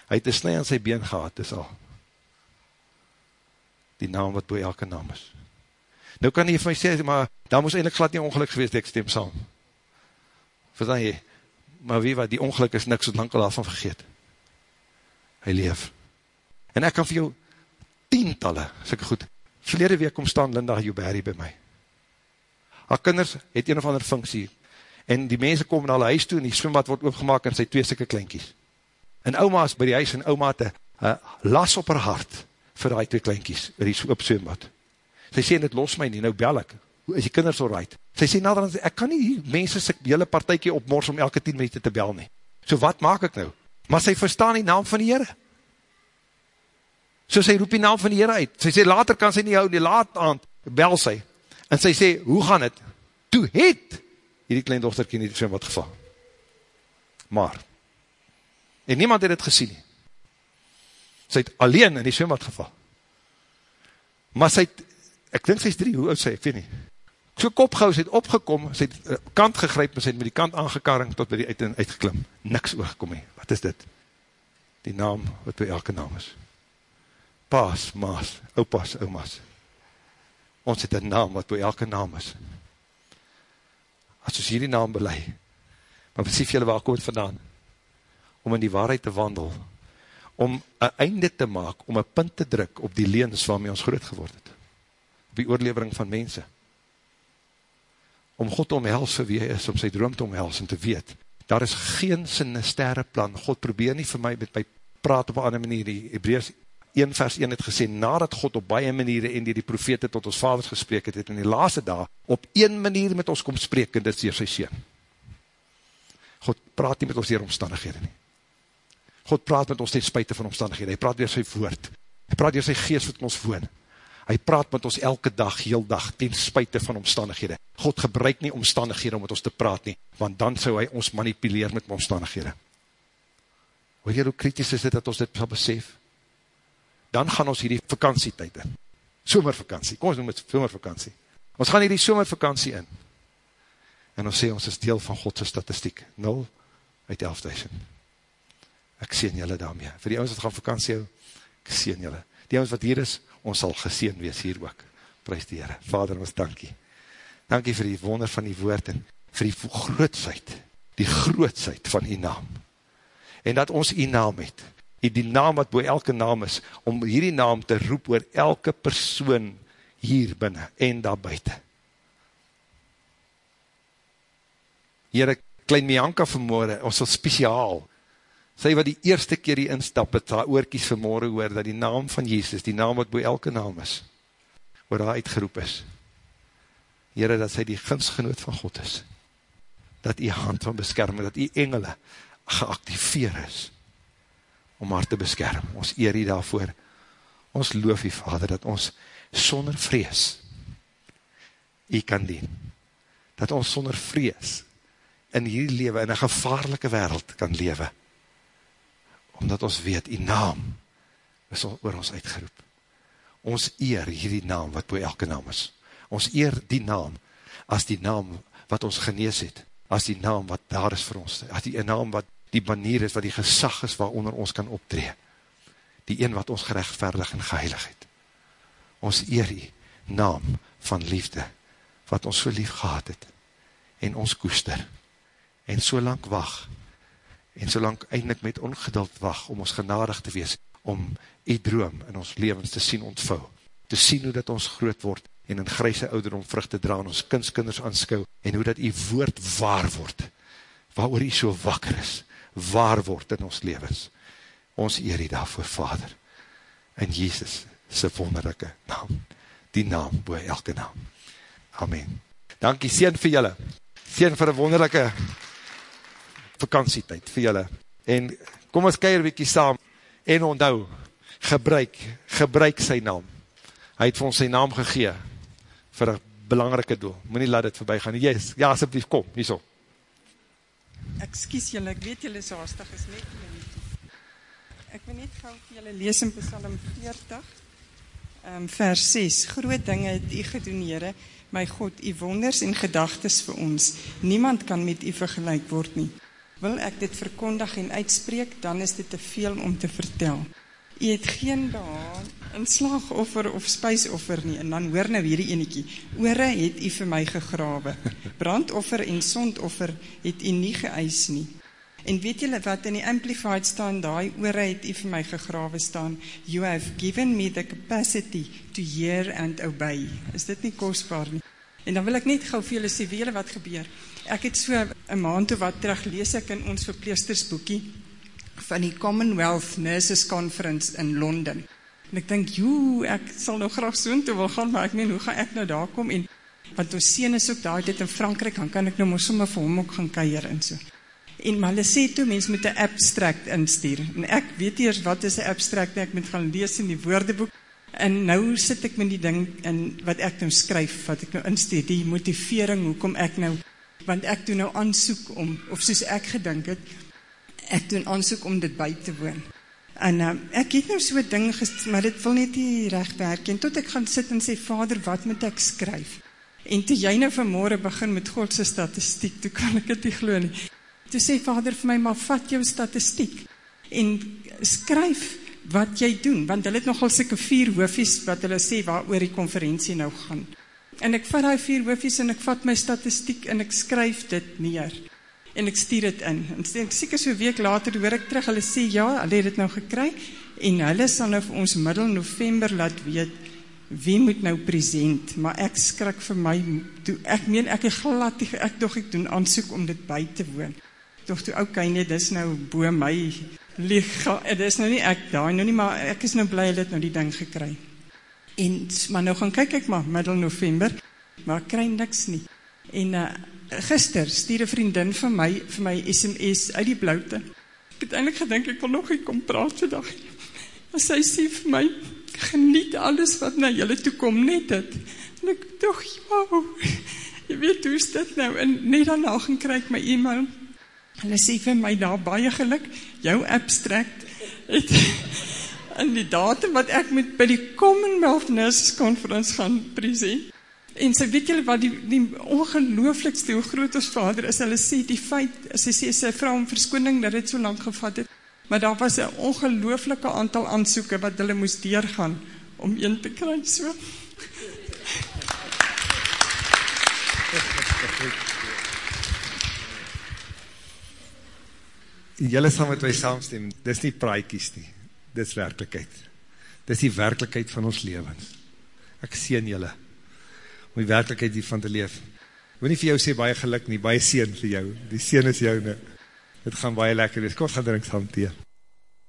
hy het een snij aan sy been gehad, dis al, die naam wat boe elke naam is, nou kan hy vir my sê, maar daar moes eindelijk glad nie ongeluk geweest, ek stem saam, verstaan jy, maar wie wat, die ongeluk is niks, wat lang al af van vergeet, hy leef. En ek kan vir jou tientallen, sikke goed, verlede week kom staan Linda Jouberi by my. Haar kinders het een of ander funksie, en die mense kom na hulle huis toe, en die swimbad word oopgemaak, en sy twee sikke kleinkies. En oma is by die huis, en oma het een las op haar hart, vir die twee kleinkies, in die op swimbad. Sy sê, dit los my nie, nou bel ek, is die kinders al right? Sy sê, nader, ek kan nie mense sy hele partijkie opmors om elke 10 minuten te bel nie. So wat maak ek nou? maar sy verstaan die naam van die Heere. So sy roep die naam van die Heere uit. Sy sê, later kan sy nie hou, die laat aand, bel sy, en sy sê, hoe gaan het? Toe het, hierdie klein dochterkie nie so wat geval. Maar, en niemand het het gesien nie. Sy het alleen in die swembad geval. Maar sy het, ek dink sy is drie, hoe oud sy, ek weet nie. So kop gauw, sy het opgekom, sy het uh, kant gegryp, sy het met die kant aangekarring, tot by die uit, uitgeklim. Niks oorgekom nie wat is dit? Die naam wat by elke naam is. Paas, maas, opas, omas. Ons het een naam wat by elke naam is. As ons hierdie naam belei, maar besef jylle waar kom het vandaan? Om in die waarheid te wandel, om een einde te maak, om een punt te druk op die leens waarmee ons groot geword het. Op die oorlevering van mense. Om God te omhels vir wie hy is, om sy droom te omhels en te weet, daar is geen sinistere plan, God probeer nie vir my met my praat op een ander manier, die Hebreus 1 vers 1 het gesê, nadat God op baie maniere en die die profete tot ons vaders gesprek het, het in die laaste dag op een manier met ons kom spreek, en dit is hier sy sien. God praat nie met ons hier omstandighede nie. God praat met ons ten spuite van omstandighede, hy praat weer sy woord, hy praat weer sy geest wat ons woon, hy praat met ons elke dag, heel dag, ten spuite van omstandighede. God gebruik nie omstandighede om met ons te praat nie, want dan sou hy ons manipuleer met omstandighede. Hoor jy hoe kritisch is dit, dat ons dit sal besef? Dan gaan ons hierdie vakantietijd in. Somervakantie, kom ons noem het somervakantie. Ons gaan hierdie somervakantie in. En ons sê, ons is deel van Godse statistiek. 0 uit 11.000. Ek sien julle daarmee. Voor die ons wat gaan vakantie hou, ek sien julle. Die ons wat hier is, ons sal geseen wees hier ook. Prijs die Heere. Vader, ons dankie. Dankie vir die wonder van die woord en vir die grootsheid, die grootsheid van die naam. en dat ons die naam het, die naam wat boe elke naam is, om hierdie naam te roep oor elke persoon hier binnen en daar buiten. Heere, klein Mianka vanmorgen, ons is speciaal, sy wat die eerste keer die instap het, haar oorkies vanmorgen hoor, dat die naam van Jezus, die naam wat boe elke naam is, oor haar uitgeroep is. Heere, dat sy die ginsgenoot van God is, dat die hand van beskerming, dat die engele geactiveer is, om haar te beskerm. Ons eer die daarvoor, ons loof die Vader, dat ons sonder vrees, jy kan dien, dat ons sonder vrees, in hierdie lewe, in een gevaarlike wereld kan lewe, omdat ons weet, die naam is oor ons uitgeroep. Ons eer hierdie naam, wat boe elke naam is. Ons eer die naam, as die naam wat ons genees het, as die naam wat daar is vir ons, as die naam wat die manier is, wat die gesag is, waaronder ons kan optree, die een wat ons gerechtvaardig en geheilig het. Ons eer die naam van liefde, wat ons so lief gehad het, en ons koester, en so lang wacht, en so lang eindelijk met ongeduld wacht, om ons genadig te wees, om die droom in ons levens te sien ontvou, te sien hoe dat ons groot word, en in grijse ouderom vrucht te dra, en ons kindskinders aanskou, en hoe dat die woord waar word, waar oor die so wakker is, waar word in ons levens. Ons eer die daarvoor, Vader, in Jezus sy wonderlijke naam, die naam boe elke naam. Amen. Dankie, sien vir julle, sien vir die wonderlijke vakantietijd vir julle. En kom ons keir wiekie saam en onthou, gebruik, gebruik sy naam. Hy het vir ons sy naam gegee vir een belangrike doel. Moet nie laat dit voorbij gaan. Yes, ja, asjeblief, kom, hierso. Excuse julle, ek weet julle is haastig, is net Ek wil net gauw vir julle lees in Psalm 40, um, vers 6. Groot dinge het u gedoen, Heere, my God, u wonders en gedagtes vir ons. Niemand kan met u vergelijk word nie wil ek dit verkondig en uitspreek, dan is dit te veel om te vertel. U het geen behaan in slagoffer of spijsoffer nie, en dan hoor nou hierdie eniekie, oore het u vir my gegrawe, brandoffer en sondoffer het u nie geëis nie. En weet julle wat in die Amplified staan, die oore het u vir my gegrawe staan, you have given me the capacity to hear and obey. Is dit nie kostbaar nie? En dan wil ek net gauw vir julle sê, weet julle wat gebeur? Ek het so een maand of wat terug lees ek in ons verpleestersboekie van die Commonwealth Nurses Conference in Londen. En ek denk, joe, ek sal nou graag soon toe wil gaan, maar ek meen, hoe gaan ek nou daar kom? En, want ons sien is ook daar, dit in Frankrijk, dan kan ek nou maar sommer vir hom ook gaan keier en so. En maar hulle sê toe, mens moet een abstract instuur. En ek weet eers wat is een abstract, ek moet gaan lees in die woordeboek. En nou sit ek met die ding in wat ek nou skryf, wat ek nou instuur, die motivering, hoekom ek nou want ek doen nou aansoek om, of soos ek gedink het, ek doen aansoek om dit by te woon. En uh, ek het nou so'n ding gest, maar dit wil net nie recht werk, en tot ek gaan sit en sê, vader, wat moet ek skryf? En toe jy nou vanmorgen begin met Godse statistiek, toe kan ek het nie geloof nie. Toe sê vader vir my, maar vat jou statistiek, en skryf wat jy doen, want hulle het nogal sikke vier hoofies, wat hulle sê, waar oor die conferentie nou gaan. En ek vat die vier hoofies en ek vat my statistiek en ek skryf dit neer. En ek stuur dit in. En ek sêker so week later hoor ek terug, hulle sê ja, hulle het dit nou gekry. En hulle sal nou vir ons middel november laat weet, wie moet nou present. Maar ek skrik vir my, toe, ek meen ek het glad, ek doch ek doen aansoek om dit by te woon. Doch toe, ok, nee, dis nou boe my lichaam, dit is nou nie ek daar, nou nie, maar ek is nou blij dat nou die ding gekry. En, maar nou gaan kyk ek maar, middel november, maar ek krij niks nie. En uh, gister stuur een vriendin van my, vir my SMS uit die blauwte. Ek het eindelijk gedink, ek wil nog nie kom praat vandag. Maar sy sê vir my, geniet alles wat na julle toekom, net het. En ek toch, wow, jy weet hoe is dit nou? En net daarna gaan kry ek my e-mail. Hulle sê vir my daar baie geluk, jou abstract het in die datum wat ek met by die Commonwealth Nurses Conference gaan present. En sy weet julle wat die, die ongelooflikste hoe groot ons vader is, hulle sê die feit, sy sê sy vrou om verskoning dat het so lang gevat het, maar daar was een ongelooflike aantal aansoeken wat hulle moest deurgaan om een te kry, so. Julle sal met my saamstem, dis nie praaikies nie, dis werkelijkheid. Dis die werkelijkheid van ons levens. Ek sien julle, om die werkelijkheid hiervan te leef. Ek wil nie vir jou sê baie geluk nie, baie sien vir jou. Die sien is jou nie. Het gaan baie lekker wees. Kom, gaan drink saam thee.